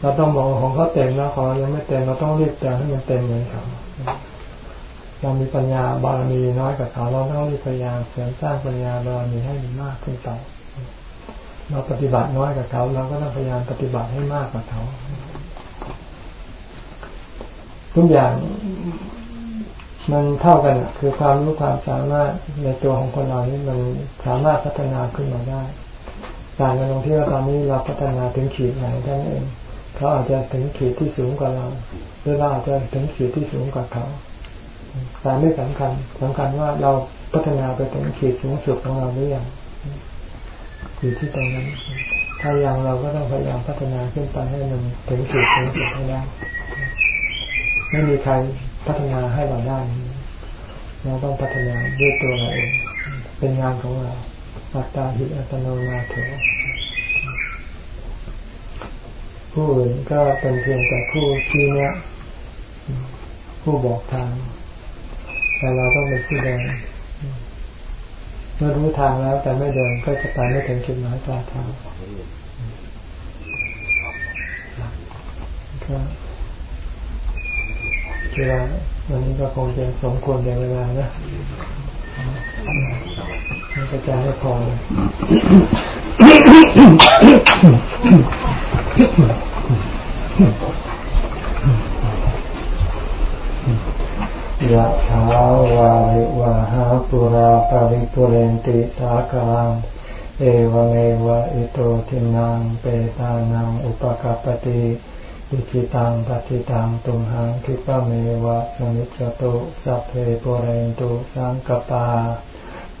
เราต้องบอกของเขาเต็มแล้วของเรายังไม่เต็มเราต้องรีบเติมให้มันเต็มเหมือนเขาเรามีปัญญาบารมีน้อยกว่าเขาเราต้องรีบพยายามเสริมสร้างปัญญาบารมีให้มันมากขึ้นต่อเราปฏิบัติน้อยกว่าเขาเราก็ต้องพยายามปฏิบัติให้มากกว่าเขา ทุกอย่าง มันเท่ากันคือความรู้ความสามารถในตัวของคนเรานี่มันสามารถพัฒนาขึ้นมาได้ต่างกันตรงที่ว่าตอนนี้เราพัฒนาถึงขีดไหนท่านเองเขาอาจจะถึงขีดที่สูงกว่าเราหรือเราอาจจะถึงขีดที่สูงกว่าเขาแต่ไม่สำคัญสำคัญว่าเราพัฒนาไปถึงขีดสูงสุดของเราหรือยังอยู่ที่ตรงนั้น ถ้ายังเราก็ต้องพยายามพัฒนาขึ้นไปให้มันถึงขีดสูงสุดให้ได้ไม่มีใคร พัฒนาให้เราได้เราต้องพัฒนาด้วยตัวเราเอง เป็นงานของเราอัตตาหิอัตโนนาเถผู้อื่นก็เป็นเพียงแต่ผู้ชี้แนะผู้บอกทาง แต่เราต้องเป็นผู้เดินเมื่อรู้ทางแล้ว แต่ไม่เดินก็จะไปไม่ถึงจุดหมายปลายทางก็ เวลาวันนี้ก็คงจะสมควรในเวลานะมันจะจะให้พอเยะถาวาริวะหาปุราปาริปุเรนติสาคังเอวเมวะอิโตทินังเปตานังอุปกัปติ อิจิตังปฏิตังตุมหังคิปะเมวะสมิจตุสัพเพปุเรนตุสังกปา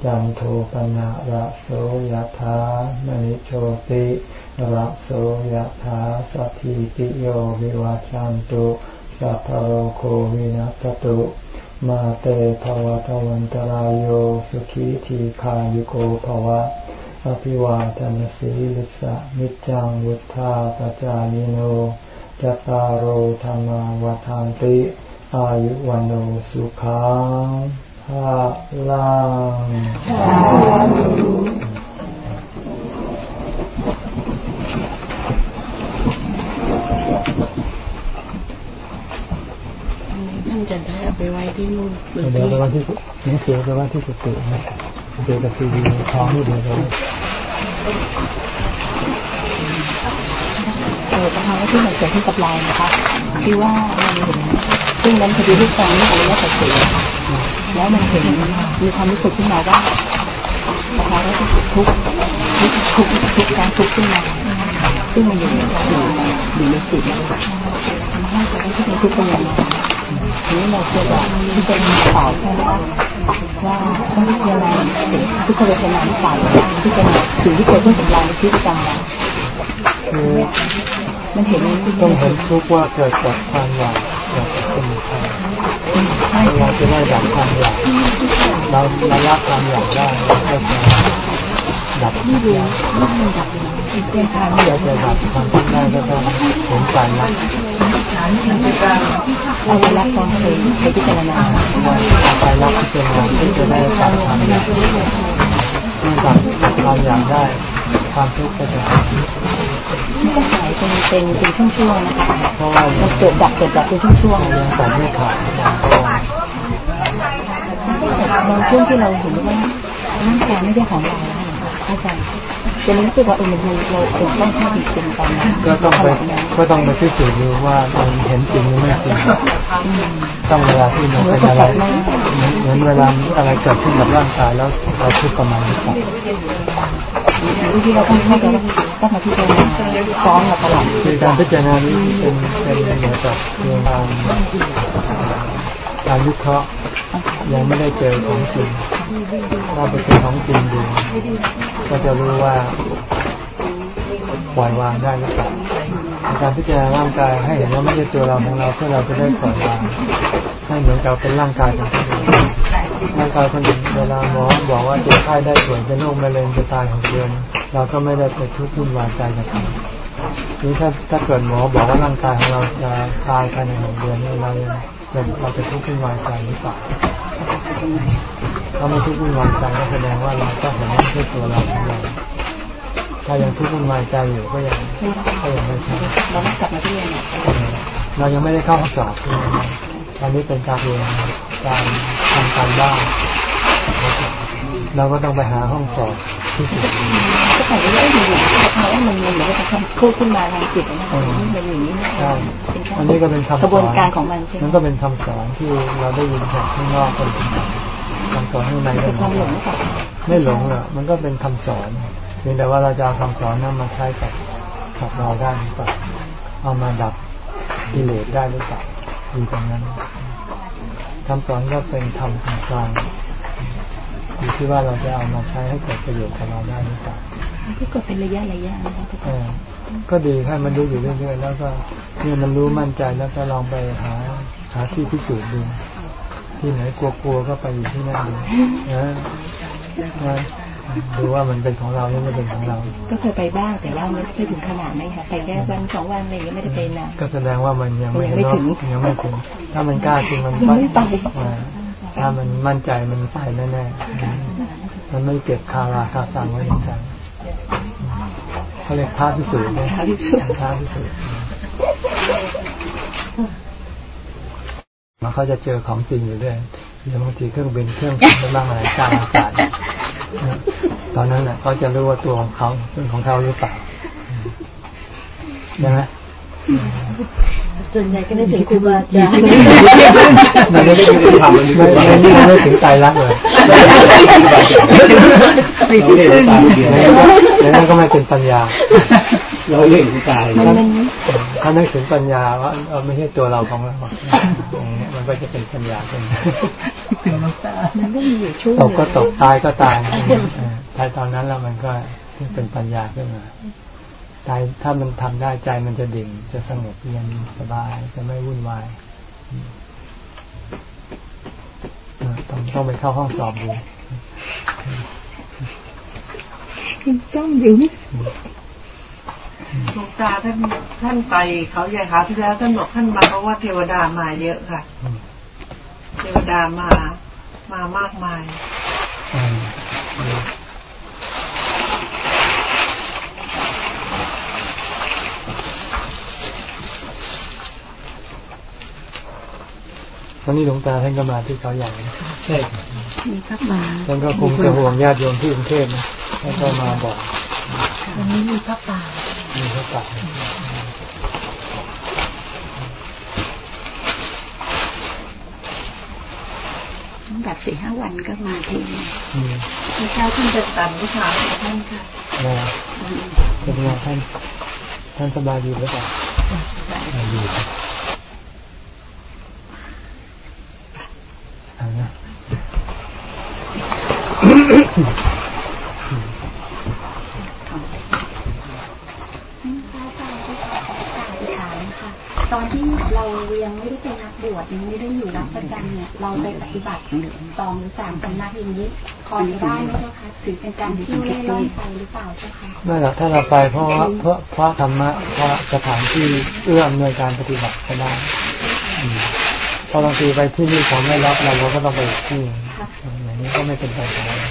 จันโทปนะระโสยถามณิโชติระโสยถาสัพพิติโยวิวัจันตุสัพพโรโควินัสตุมาเตภวะทวันตรายโยสุขีทีขายุโกภวะอภิวาทนสีลิสะนิจังวุธาปจายโน จตารโรธรรมวทานติ อายุวันโอสุขังภลังท่านจะได้เอาไปไว้ที่นู่นเดี๋ยวไปวันที่หนังสือไปว่าที่กุฏินะเจอกับซีดีท้องนี่เดียวเลย เออประธานว่าที่มันเกิดขึ้นกับเรานะคะที่ว่ามันเห็นซึ่งนั้นพอดีลูกฟังนี่ขอะไรก็เสียค่ะแล้วมันเห็นมีความรู้สึกขึ้นมาว่าประธานว่าทุกทุกทุกทุกการทุกขึ้นมาซึ่งมันอยู่ในอยู่ในอยู่ในจิตนะคะทำให้เราได้ที่เป็นทุกข์เป็นอย่างไรทีนี้เราควรจะพิจารณาต่อใช่ไหมคะว่าต้องพิจารณาถึงทุกขเวทนาที่ฝ่ายพิจารณาสิ่งที่เกิดขึ้นกับเราในชีวิตประจำวันคือ มันเห็นต้องเห็นทุกว่าเกิดจากความอยากเกิดจากสมุทัยใช่เราจะได้ดับความอยากเราเราละความอยากได้ก็จะดับความอยากเป็นทางเดี๋ยวจะดับความทุกข์ได้ก็ต้องเห็นการละเอาไปรับความเคยเคยพิจารณาเอาไปละพิจารณาที่จะได้ตัดความอยากเมื่อตัดความอยากได้ ความทุกข์ก็จะหาย ที่ก็หายเป็นเป็นเป็นช่วงๆนะคะเพราะว่ามันเกิดดับเกิดดับเป็นช่วงยังตัดไม่ขาดบางคนๆบางช่วงที่เราเห็นว่าร่างกายไม่ใช่ของเราเข้าใจจะรู้สึกว่าเออมันเราเราต้องเข้าถึงจริงตอนนั้นก็ต้องไปก็ต้องไปพิสูจน์ดูว่ามันเห็นจริงหรือไม่จริงต้องเวลาที่มันเป็นอะไรเหมือนเวลาอะไรเกิดขึ้นกับร่างกายแล้วเราทุกข์กับมันหรือเปล่า วิธีเราต้องเข้าใจว่าต้องมาพิจารณาซ้อมมาตลอดคือการพิจารณานี้เป็นเป็นเหมือนกับเรื่องการการวิเคราะห์ยังไม่ได้เจอของจริงถ้าไปเจอของจริงดูก็จะรู้ว่าปล่อยวางได้หรือเปล่าการพิจารณาร่างกายให้เห็นว่าไม่ใช่ตัวเราของเราเพื่อเราจะได้ปล่อยวางให้เหมือนกับเป็นร่างกายของคนอื่น ร่างกายคนอื่นเวลาหมอบอกว่าเจ็บไข้ได้ป่วยเป็นโรคมะเร็งจะตายของเดือนเราก็ไม่ได้ไปทุกข์วุ่นวายใจกับเขานี่ถ้าถ้าเกิดหมอบอกว่าร่างกายของเราจะตายภายในหกเดือนเราเราจะทุกข์วุ่นวายใจหรือเปล่าถ้าไม่ทุกข์วุ่นวายใจก็แสดงว่าเราก็เห็นว่าไม่ใช่ตัวเราของเราถ้ายังทุกข์วุ่นวายใจอยู่ก็ยังก็ยังไม่ใช่เรากลับมาที่เรียนเรายังไม่ได้เข้าห้องสอบตอนนี้เป็นการเรียนการ ทำการบ้านเราก็ต้องไปหาห้องสอบที่สุดก็แต่ว่าอยู่ๆเพราะว่ามันมันเหมือนกับคำพูดขึ้นมาทางจิตนะมันอย่างนี้ใช่อันนี้ก็เป็นคำสอนกระบวนการของมันใช่ไหมมันก็เป็นคำสอนที่เราได้ยินจากข้างนอกคนคำสอนข้างในก็เป็นความหลงกับไม่หลงหรอกมันก็เป็นคำสอนเพียงแต่ว่าเราจะเอาคำสอนนั้นมาใช้กับกับเราได้หรือเปล่าเอามาดับกิเลสได้หรือเปล่าอยู่ตรงนั้น คำสอนก็เป็นธรรมกลางอยู่ที่ว่าเราจะเอามาใช้ให้เกิดประโยชน์กับเราได้หรือเปล่าที่ก็เป็นระยะระยะนะคะเออก็ดีให้มันรู้อยู่เรื่อยๆแล้วก็เนี่ยมันรู้มั่นใจแล้วก็ลองไปหาหาที่พิสูจน์ดูที่ไหนกลัวๆก็ไปอยู่ที่นั่นดูนะ นะดูว่ามันเป็นของเราหรือไม่เป็นของเรา ก็เคยไปบ้างแต่ว่าไม่ไม่ถึงขนาดนั้นค่ะไปแค่วันสองวันอะไรอย่างเงี้ยไม่ได้ไปนานก็แสดงว่ามันยังไม่ยังไม่ถึงยังไม่ถึง ถ้ามันกล้าจริงมันยังไม่ไปอ่าถ้ามันมั่นใจมันไปแน่ๆมันไม่เก็บคาราคาสังไว้ในใจเขาเรียกท้าพิสูจน์เนี่ยท้าพิสูจน์ท้าพิสูจน์มันเขาจะเจอของจริงอยู่ด้วยเดี๋ยวบางทีเครื่องบินเครื่องบินไม่บ้างอะไรกลางอากาศนะ ตอนนั้นแหละเขาจะรู้ว่าตัวของเขาเป็นของเขาหรือเปล่าใช่ไหมส่วนใหญ่ก็ได้ถึงครูบาอาจารย์มันไม่ได้ถึงธรรมมันไม่ไม่ไม่ถึงใจรักเลยเราเรียนตายเดียวแล้วนั่นก็ไม่เป็นปัญญา เราเรียนตายมันมันถ้านึกถึงปัญญาว่าเออไม่ใช่ตัวเราของเราอย่างเงี้ยมันก็จะเป็นปัญญาขึ้นมันก็มีอยู่ช่วงตกก็ตกตายก็ตาย เออตายตอนนั้นแล้วมันก็เป็นปัญญาขึ้นมาตายถ้ามันทำได้ใจมันจะดิ่ง จะสงบเย็นสบายจะไม่วุ่นวายเออต้องต้องไปเข้าห้องสอบดูจ้องอยู่หลวงตาท่านท่านไปเขาใหญ่ค่ะที่แล้วท่านบอกท่านมาเพราะว่าเทวดามาเยอะค่ะ เทวดามามามากมาย วันนี้หลวงตาท่านก็มาที่เขาใหญ่นะใช่ครับมีพระป่าท่านก็คงจะห่วงญาติโยมที่กรุงเทพนะท่านก็มาบอกวันนี้มีพระป่ามีพระป่าตั้งแต่สี่ห้าวันก็มาที่นี่อืมพระเจ้าท่านเดินตามวิชาของท่านค่ะนะเป็นไงท่าน ท่านสบายดีหรือเปล่าสบายดีครับเอานะ พระอาจารย์ที่ขออธิษฐานค่ะ ตอนที่เรายังไม่ได้เป็นนักบวชยังไม่ได้อยู่รับประจำเนี่ยเราไปปฏิบัติสองหรือสามสำนักอย่างนี้พอจะได้ไหมเจ้าคะถือเป็นการที่เล่ร่อนไปหรือเปล่าเจ้าคะไม่หรอกถ้าเราไปเพราะว่าเพราะเพราะธรรมะเพราะสถานที่เอื้ออำนวยการปฏิบัติก็ได้อืมเพอบางทีไปที่นี่เขาไม่รับเราเราก็ต้องไปอีกที่หนึ่งอย่างนี้ก็ไม่เป็นปัญหา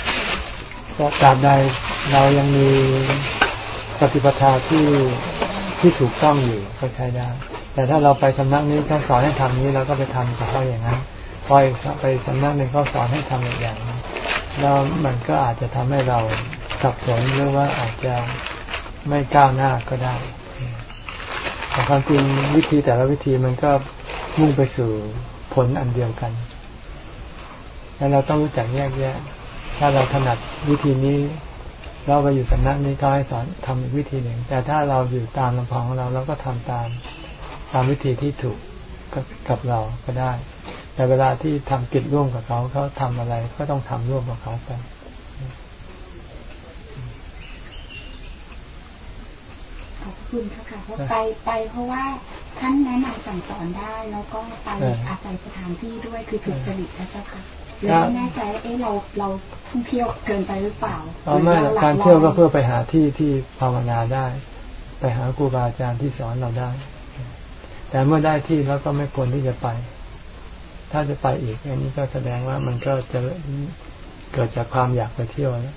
เพราะตาบใดเรายังมีปฏิปทาที่ที่ถูกต้องอยู่ก็ใช้ได้ แต่ถ้าเราไปสำนักนี้เขาสอนให้ทำนี้เราก็ไปทำกับเขาอย่างนั้นพอไปสำนักหนึ่งเขาสอนให้ทำอีกอย่างนึ่งแล้วมันก็อาจจะทำให้เราสับสนหรือว่าอาจจะไม่ก้าวหน้าก็ได้แต่ความจริงวิธีแต่ละวิธีมันก็มุ่งไปสู่ผลอันเดียวกัน แล้วเราต้องรู้จักแยกแยะ ถ้าเราถนัดวิธีนี้ เราไปอยู่สำนักนี้ก็ให้สอนทำอีกวิธีหนึ่ง แต่ถ้าเราอยู่ตามลำพังของเราเราก็ทำตามตามวิธีที่ถูกกับกับเราก็ได้ แต่เวลาที่ทำกิจร่วมกับเขาเขาทำอะไรก็ต้องทำร่วมกับเขาไปขอบคุณเจ้าค่ะเพราะไปไปเพราะว่าท่านแนะนำสั่งสอนได้ แล้วก็ไปอาศัยสถานที่ด้วยคือถูกจริตนะเจ้าค่ะ เลยไม่แน่ใจว่าเอ๊ะเราเราท่องเที่ยวเกินไปหรือเปล่าเอาไม่หรอกการเที่ยวก็เพื่อไปหาที่ที่ภาวนาได้ ไปหาครูบาอาจารย์ที่สอนเราได้ แต่เมื่อได้ที่แล้วก็ไม่ควรที่จะไป ถ้าจะไปอีกอันนี้ก็แสดงว่ามันก็จะเกิดจากความอยากไปเที่ยวแล้ว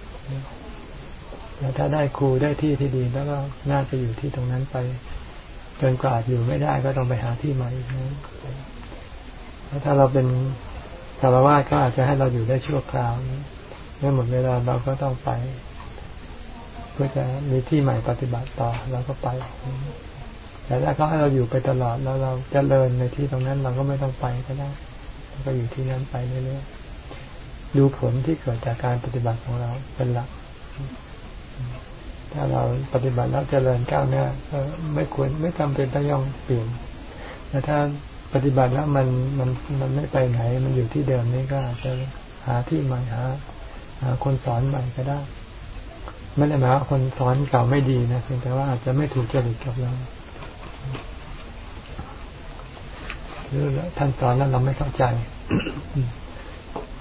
แล้วถ้าได้ครูได้ที่ที่ดีแล้วก็น่าจะอยู่ที่ตรงนั้นไป จนกว่าอยู่ไม่ได้ก็ต้องไปหาที่ใหม่อีกนะแล้วถ้าเราเป็น คารวะก็อาจจะให้เราอยู่ได้ชั่วคราวเมื่อหมดเวลาเราก็ต้องไป เพื่อจะมีที่ใหม่ปฏิบัติต่อเราก็ไปแต่ถ้าเขาให้เราอยู่ไปตลอดแล้วเราจเจริญในที่ตรงนั้นเราก็ไม่ต้องไปก็ได้เราก็อยู่ที่นั้นไปเรื่อยๆดูผลที่เกิดจากการปฏิบัติของเราเป็นหลัก ถ้าเราปฏิบัติแล้วเจริญก้าวหน้าไม่ควรไม่จำเป็นต้องยองเปลี่ยนแต่ถ้า ปฏิบัติแล้วมันมันมันไม่ไปไหน มันอยู่ที่เดิมนี่ก็อาจจะหาที่ใหม่หาหาคนสอนใหม่ก็ได้ไม่ได้หมายว่าคนสอนเก่าไม่ดีนะเพียงแต่ว่าอาจจะไม่ถูกจริตกับเราหรือท่านสอนแล้วเราไม่เข้าใจ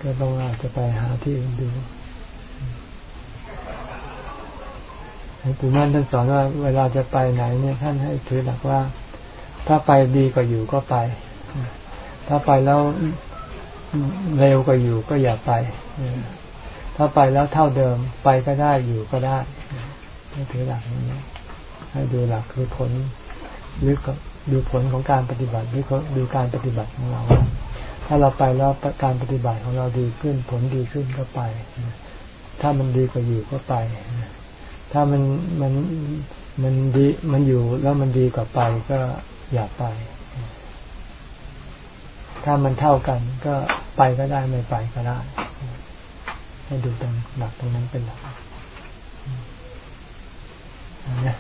ก็ต้องอาจจะไปหาที่อื่นดูหลวงปู่มั่นท่านสอนว่าเวลาจะไปไหนเนี่ยท่านให้ถือหลักว่า ถ้าไปดีกว่าอยู่ก็ไป ถ้าไปแล้วเร็วกว่าอยู่ก็อย่าไป ถ้าไปแล้วเท่าเดิมไปก็ได้อยู่ก็ได้ให้ถือหลักนี้ให้ดูหลักคือผลหรือดูผลของการปฏิบัติหรือดูการปฏิบัติของเรา ถ้าเราไปแล้วการปฏิบัติของเราดีขึ้น ผลดีขึ้นก็ไป ถ้ามันดีกว่าอยู่ก็ไป ถ้ามันมันมันดีมันอยู่แล้วมันดีกว่าไปก็ อย่าไป ถ้ามันเท่ากันก็ไปก็ได้ไม่ไปก็ได้ ให้ดูตรงหลักตรงนั้นเป็นหลักนี่